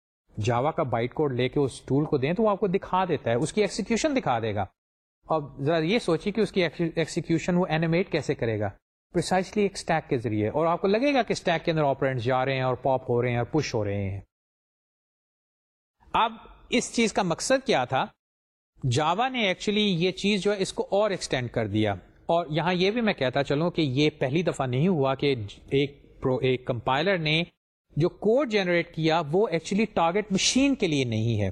جاوا کا بائٹ کوڈ لے کے اس ٹول کو دیں تو وہ آپ کو دکھا دیتا ہے۔ اس کی ایکسیکیوشن دکھا دے گا۔ اور ذرا یہ سوچیے کہ اس کی ایکسیکیوشن وہ اینیمیٹ کیسے کرے گا۔ پرسائسلی ایک اسٹیک کے ذریعے۔ اور آپ کو لگے گا کہ اسٹیک کے اندر آپرینٹ جا رہے ہیں اور پاپ ہو رہے ہیں اور پش ہو رہے ہیں۔ اب اس چیز کا مقصد کیا تھا؟ جاوا نے ایکچولی یہ چیز جو ہے اس کو اور ایکسٹینڈ کر دیا۔ اور یہاں یہ بھی میں کہتا چلوں کہ یہ پہلی دفعہ نہیں ہوا کہ ایک پرو ایک کمپائلر نے جو کوڈ جنریٹ کیا وہ ایکچولی ٹارگیٹ مشین کے لیے نہیں ہے۔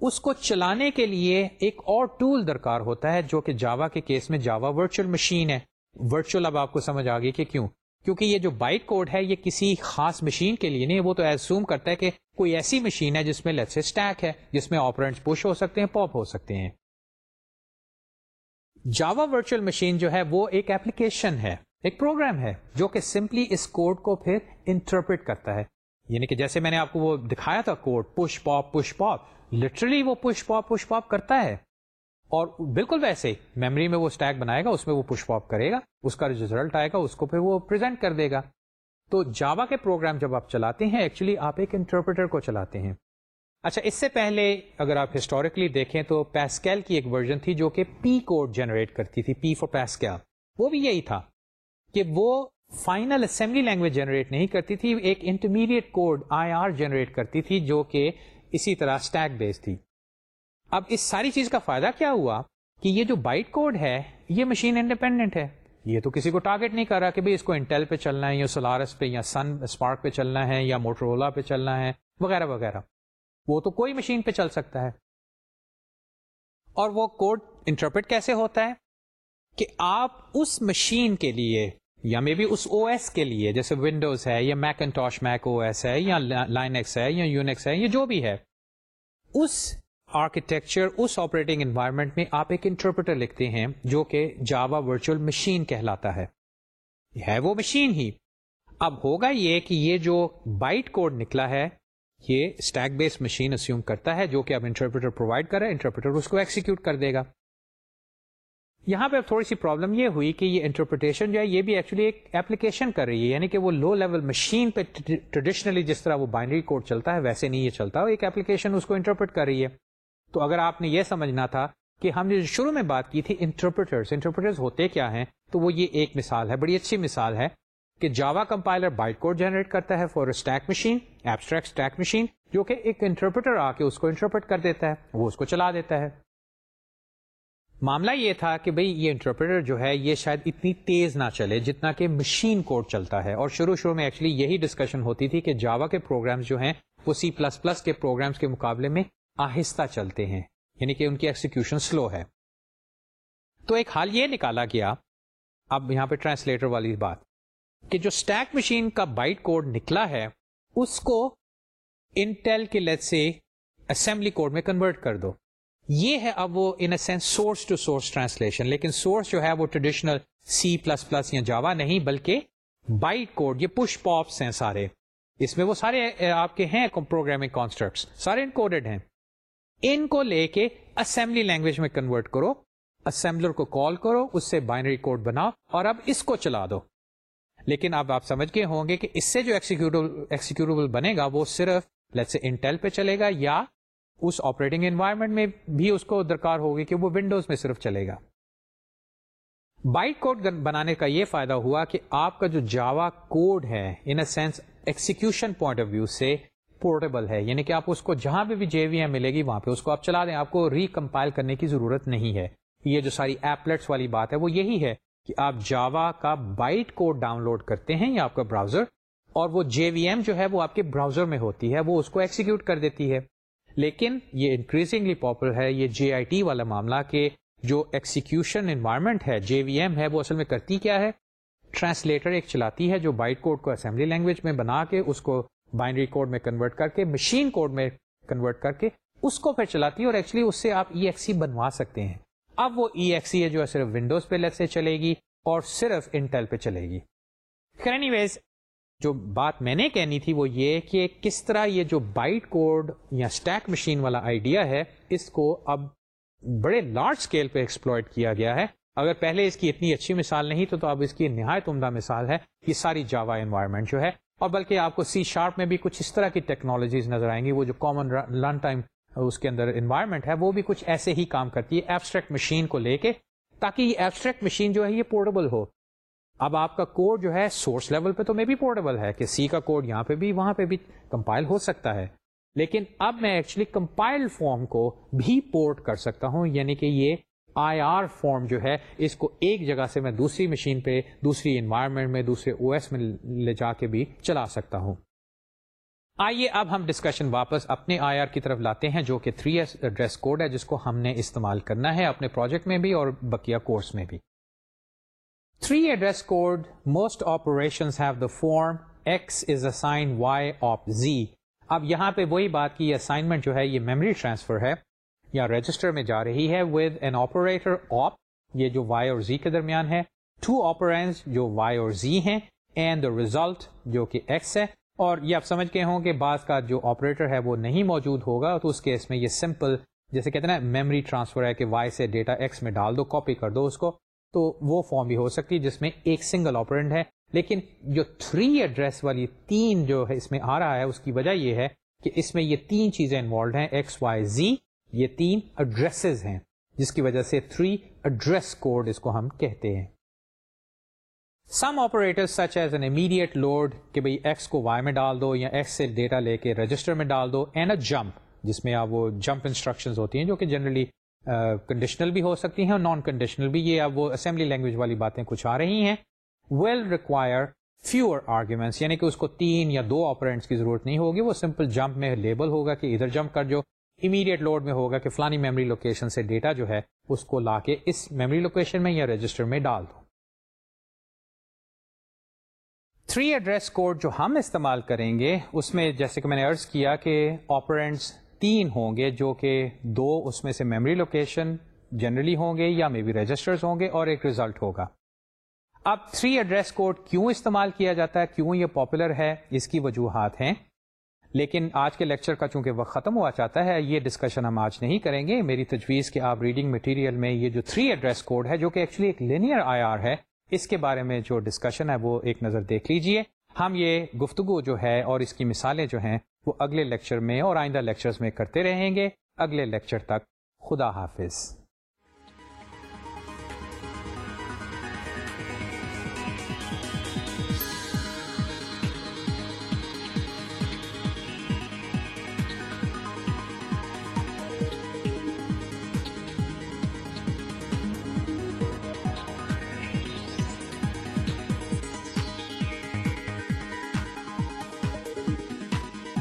اس کو چلانے کے لیے ایک اور ٹول درکار ہوتا ہے جو کہ جاوا کے کیس میں جاوا ورچوئل مشین ہے۔ ورچوئل اب آپ کو سمجھ آ گئی کہ کیوں؟ کیونکہ یہ جو بائٹ کوڈ ہے، یہ کسی خاص مشین کے لیے نہیں، وہ تو ایزوم کرتا ہے کہ کوئی ایسی مشین ہے جس میں لیٹ سے اسٹیک ہے، جس میں آپرینٹ پش ہو سکتے ہیں پاپ ہو سکتے ہیں۔ جاوا ورچوئل مشین جو ہے، وہ ایک ایپلیکیشن ہے، ایک پروگرام ہے، جو کہ سمپلی اس کوڈ کو پھر انٹرپریٹ کرتا ہے۔ یعنی کہ جیسے میں نے آپ کو وہ دکھایا تھا code push pop push pop literally وہ پش پاپ پش پاپ کرتا ہے۔ اور بالکل ویسے میموری میں وہ اسٹیک بنائے گا، اس میں وہ پش پاپ کرے گا، اس کا ریزلٹ آئے گا، اس کو پھر وہ پرزینٹ کر دے گا۔ تو جاوا کے پروگرام جب آپ چلاتے ہیں ایکچولی آپ ایک انٹرپریٹر کو چلاتے ہیں۔ اچھا اس سے پہلے اگر آپ ہسٹوریکلی دیکھیں تو پیسکیل کی ایک ورژن تھی جو کہ پی کوڈ جنریٹ کرتی تھی پی فور پیسکیل وہ بھی یہی تھا کہ وہ فائنل اسمبلی لینگویج جنریٹ نہیں کرتی تھی، ایک intermediate code I R generate کرتی تھی جو کہ اسی طرح اسٹیک بیس تھی۔ اب اس ساری چیز کا فائدہ کیا ہوا کہ یہ جو بائٹ کوڈ ہے، یہ مشین انڈیپینڈنٹ ہے۔ یہ تو کسی کو ٹارگیٹ نہیں کر رہا کہ اس کو انٹیل پہ چلنا ہے یا سولارس پہ یا سن اسپارک پہ چلنا ہے یا موٹرولا پہ چلنا ہے، وغیرہ وغیرہ۔ وہ تو کوئی مشین پہ چل سکتا ہے۔ اور وہ کوڈ انٹرپریٹ کیسے ہوتا ہے؟ کہ آپ اس مشین کے لیے یا may be us O S کے لیے، جیسے ونڈوز ہے یا Macintosh Mac O S ہے یا لائن ایکس ہے یا یونیکس ہے یا جو بھی ہے، اس آرکیٹیکچر اس آپریٹنگ انوائرمنٹ میں آپ ایک انٹرپریٹر لکھتے ہیں جو کہ جاوا ورچوئل مشین کہلاتا ہے۔ ہے وہ مشین ہی۔ اب ہوگا یہ کہ یہ جو بائٹ کوڈ نکلا ہے، یہ اسٹیک بیس مشین اسیوم کرتا ہے، جو کہ اب انٹرپریٹر پرووائڈ کرے انٹرپریٹر اس کو ایکسیکیوٹ کر دے گا۔ یہاں پہ اب تھوڑی سی پرابلم یہ ہوئی کہ یہ انٹرپریٹیشن جو ہے، یہ بھی ایکچولی ایک ایپلیکیشن کر رہی ہے یعنی کہ وہ لو لیول مشین پہ ٹریڈیشنلی جس طرح وہ بائنڈری کوڈ چلتا ہے، ویسے نہیں یہ چلتا، ایک ایپلیکیشن اس کو انٹرپریٹ کر رہی ہے۔ تو اگر آپ نے یہ سمجھنا تھا کہ ہم نے شروع میں بات کی تھی انٹرپریٹرز انٹرپریٹرز ہوتے کیا ہیں؟ تو وہ یہ ایک مثال ہے، بڑی اچھی مثال ہے کہ Java compiler byte code generate کرتا ہے for stack machine abstract stack machine جو کہ ایک انٹرپریٹر آ کے اس کو انٹرپریٹ کر دیتا ہے، وہ اس کو چلا دیتا ہے۔ معاملہ یہ تھا کہ بھئی یہ انٹرپریٹر جو ہے، یہ شاید اتنی تیز نہ چلے جتنا کہ مشین کوڈ چلتا ہے۔ اور شروع شروع میں ایکچولی یہی ڈسکشن ہوتی تھی کہ جاوا کے پروگرامز جو ہیں، وہ سی پلس پلس کے پروگرامز کے مقابلے میں آہستہ چلتے ہیں یعنی کہ ان کی ایکسیکیوشن سلو ہے۔ تو ایک حال یہ نکالا گیا، اب یہاں پہ ٹرانسلیٹر والی بات، کہ جو اسٹیک مشین کا بائٹ کوڈ نکلا ہے، اس کو انٹیل کے لیٹ سے اسمبلی کوڈ میں کنورٹ کر دو۔ یہ ہے اب وہ in sense source to source translation لیکن سورس جو ہے وہ ٹریڈیشنل سی پلس پلس یا جاوا نہیں، بلکہ بائٹ کوڈ یہ پش پاپس ہیں سارے۔ اس میں وہ سارے آپ کے ہیں پروگرامنگ کانسٹرکٹس سارے انکوڈیڈ ہیں۔ ان کو لے کے اسمبلی لینگویج میں کنورٹ کرو اسمبلر کو کال کرو، اس سے بائنری کوڈ بناؤ اور اب اس کو چلا دو۔ لیکن اب آپ سمجھ کے ہوں گے کہ اس سے جو ایکسیکیوٹیبل بنے گا وہ صرف لیٹ سے انٹیل پہ چلے گا یا اس آپریٹنگ انوائرمنٹ میں بھی اس کو درکار ہوگی کہ وہ ونڈوز میں صرف چلے گا۔ بائٹ کوڈ بنانے کا یہ فائدہ ہوا کہ آپ کا جو جاوا کوڈ ہے in a sense execution point of view سے پورٹیبل ہے۔ یعنی کہ آپ اس کو جہاں پہ بھی جے وی ایم ملے گی، وہاں پہ اس کو آپ چلا دیں۔ آپ کو ریکمپائل کرنے کی ضرورت نہیں ہے۔ یہ جو ساری ایپلیٹس والی بات ہے، وہ یہی ہے کہ آپ جاوا کا بائٹ کوڈ ڈاؤن لوڈ کرتے ہیں یا آپ کا براؤزر اور وہ جے وی ایم جو ہے، وہ آپ کے براؤزر میں ہوتی ہے۔ وہ اس کو ایکسیکیوٹ کر دیتی ہے۔ لیکن یہ انکریزنگلی پاپولر ہے، یہ جے آئی ٹی والا معاملہ کہ جو ایکسیکیوشن انوائرمنٹ ہے جے وی ایم ہے، وہ اصل میں کرتی کیا ہے؟ ٹرانسلیٹر ایک چلاتی ہے جو بائٹ کوڈ کو اسمبلی لینگویج میں بنا کے اس کو بائنڈری کوڈ میں کنورٹ کر کے مشین کوڈ میں کنورٹ کر کے اس کو پھر چلاتی ہے اور ایکچولی اس سے آپ ای ایکسی بنوا سکتے ہیں۔ اب وہ ای ایکسی ہے جو صرف ونڈوز پہ سے چلے گی اور صرف انٹیل پہ چلے گی۔ اینی ویز جو بات میں نے کہنی تھی وہ یہ کہ کس طرح یہ جو بائٹ کوڈ یا اسٹیک مشین والا آئیڈیا ہے، اس کو اب بڑے لارج اسکیل پہ ایکسپلوئٹ کیا گیا ہے۔ اگر پہلے اس کی اتنی اچھی مثال نہیں تو تو اب اس کی نہایت عمدہ مثال ہے۔ کہ ساری جاوا انوائرمنٹ جو ہے اور بلکہ آپ کو سی شارپ میں بھی کچھ اس طرح کی ٹیکنالوجیز نظر آئیں گی، وہ جو کامن لرن ٹائم اس کے اندر انوائرمنٹ ہے، وہ بھی کچھ ایسے ہی کام کرتی ہے ایبسٹریکٹ مشین کو لے کے، تاکہ یہ ایبسٹریکٹ مشین جو ہے یہ پورٹیبل ہو۔ اب آپ کا کوڈ جو ہے سورس لیول پہ تو میں بھی پورٹیبل ہے کہ سی کا کوڈ یہاں پہ بھی، وہاں پہ بھی کمپائل ہو سکتا ہے۔ لیکن اب میں ایکچولی کمپائل فارم کو بھی پورٹ کر سکتا ہوں یعنی کہ یہ آئی آر فارم جو ہے، اس کو ایک جگہ سے میں دوسری مشین پہ، دوسری انوائرمنٹ میں، دوسرے او ایس میں لے جا کے بھی چلا سکتا ہوں۔ آئیے اب ہم ڈسکشن واپس اپنے آئی آر کی طرف لاتے ہیں، جو کہ تھری ایڈریس کوڈ ہے، جس کو ہم نے استعمال کرنا ہے اپنے پروجیکٹ میں بھی اور بکیا کورس میں بھی۔ Three address code most operation have the form x is assign y of z اب یہاں پہ وہی بات کی اسائنمنٹ جو ہے، یہ میموری ٹرانسفر ہے۔ یا رجسٹر میں جا رہی ہے ود این آپریٹر آپ یہ جو وائی اور زی کے درمیان ہے ٹو آپرینس جو وائی اور زی ہیں اینڈ دا ریزلٹ جو کہ ایکس ہے، اور یہ آپ سمجھ کے ہوں کہ بعض کا جو آپریٹر ہے وہ نہیں موجود ہوگا، تو اس کیس میں یہ سمپل جیسے کہتے ہیں نا میموری ٹرانسفر ہے کہ وائی سے ڈیٹا ایکس میں ڈال دو کاپی کر دو اس کو، تو وہ فارم بھی ہو سکتی ہے جس میں ایک سنگل آپرینٹ ہے، لیکن جو تھری ایڈریس والی تین جو ہے اس میں آ رہا ہے، اس کی وجہ یہ ہے کہ اس میں یہ تین چیزیں انوالوڈ ہیں ایکس وائی زی یہ تین ایڈریسز ہیں، جس کی وجہ سے تھری ایڈریس کوڈ اس کو ہم کہتے ہیں۔ Some operator such as an immediate load کہ بھائی ایکس کو وائی میں ڈال دو یا ایکس سے ڈیٹا لے کے رجسٹر میں ڈال دو اینڈ اے جمپ جس میں آپ وہ جمپ انسٹرکشن ہوتی ہیں جو کہ جنرلی کنڈیشنل بھی ہو سکتی ہیں اور نان کنڈیشنل بھی، یہ اب وہ اسمبلی لینگویج والی باتیں کچھ آ رہی ہیں۔ ویل ریکوائر فیور آرگیومنٹس یعنی کہ اس کو تین یا دو آپرینٹس کی ضرورت نہیں ہوگی، وہ سمپل جمپ میں لیبل ہوگا کہ ادھر جمپ کر جو امیڈیٹ لوڈ میں ہوگا کہ فلانی میموری لوکیشن سے ڈیٹا جو ہے اس کو لا کے اس میموری لوکیشن میں یا رجسٹر میں ڈال دو تھری ایڈریس کوڈ جو ہم استعمال کریں گے، اس میں جیسے کہ میں نے ارض کیا کہ آپرینٹس تین ہوں گے جو کہ دو اس میں سے میموری لوکیشن جنرلی ہوں گے یا مے بی رجسٹرز ہوں گے اور ایک ریزلٹ ہوگا۔ اب تھری ایڈریس کوڈ کیوں استعمال کیا جاتا ہے؟ کیوں یہ پاپولر ہے؟ اس کی وجوہات ہیں۔ لیکن آج کے لیکچر کا چونکہ وقت ختم ہوا چاہتا ہے، یہ ڈسکشن ہم آج نہیں کریں گے۔ میری تجویز کہ آپ ریڈنگ مٹیریل میں یہ جو تھری ایڈریس کوڈ ہے، جو کہ ایکچولی ایک لینئر آئی آر ہے، اس کے بارے میں جو ڈسکشن ہے، وہ ایک نظر دیکھ لیجیے۔ ہم یہ گفتگو جو ہے اور اس کی مثالیں جو ہیں، وہ اگلے لیکچر میں اور آئندہ لیکچرز میں کرتے رہیں گے۔ اگلے لیکچر تک خدا حافظ۔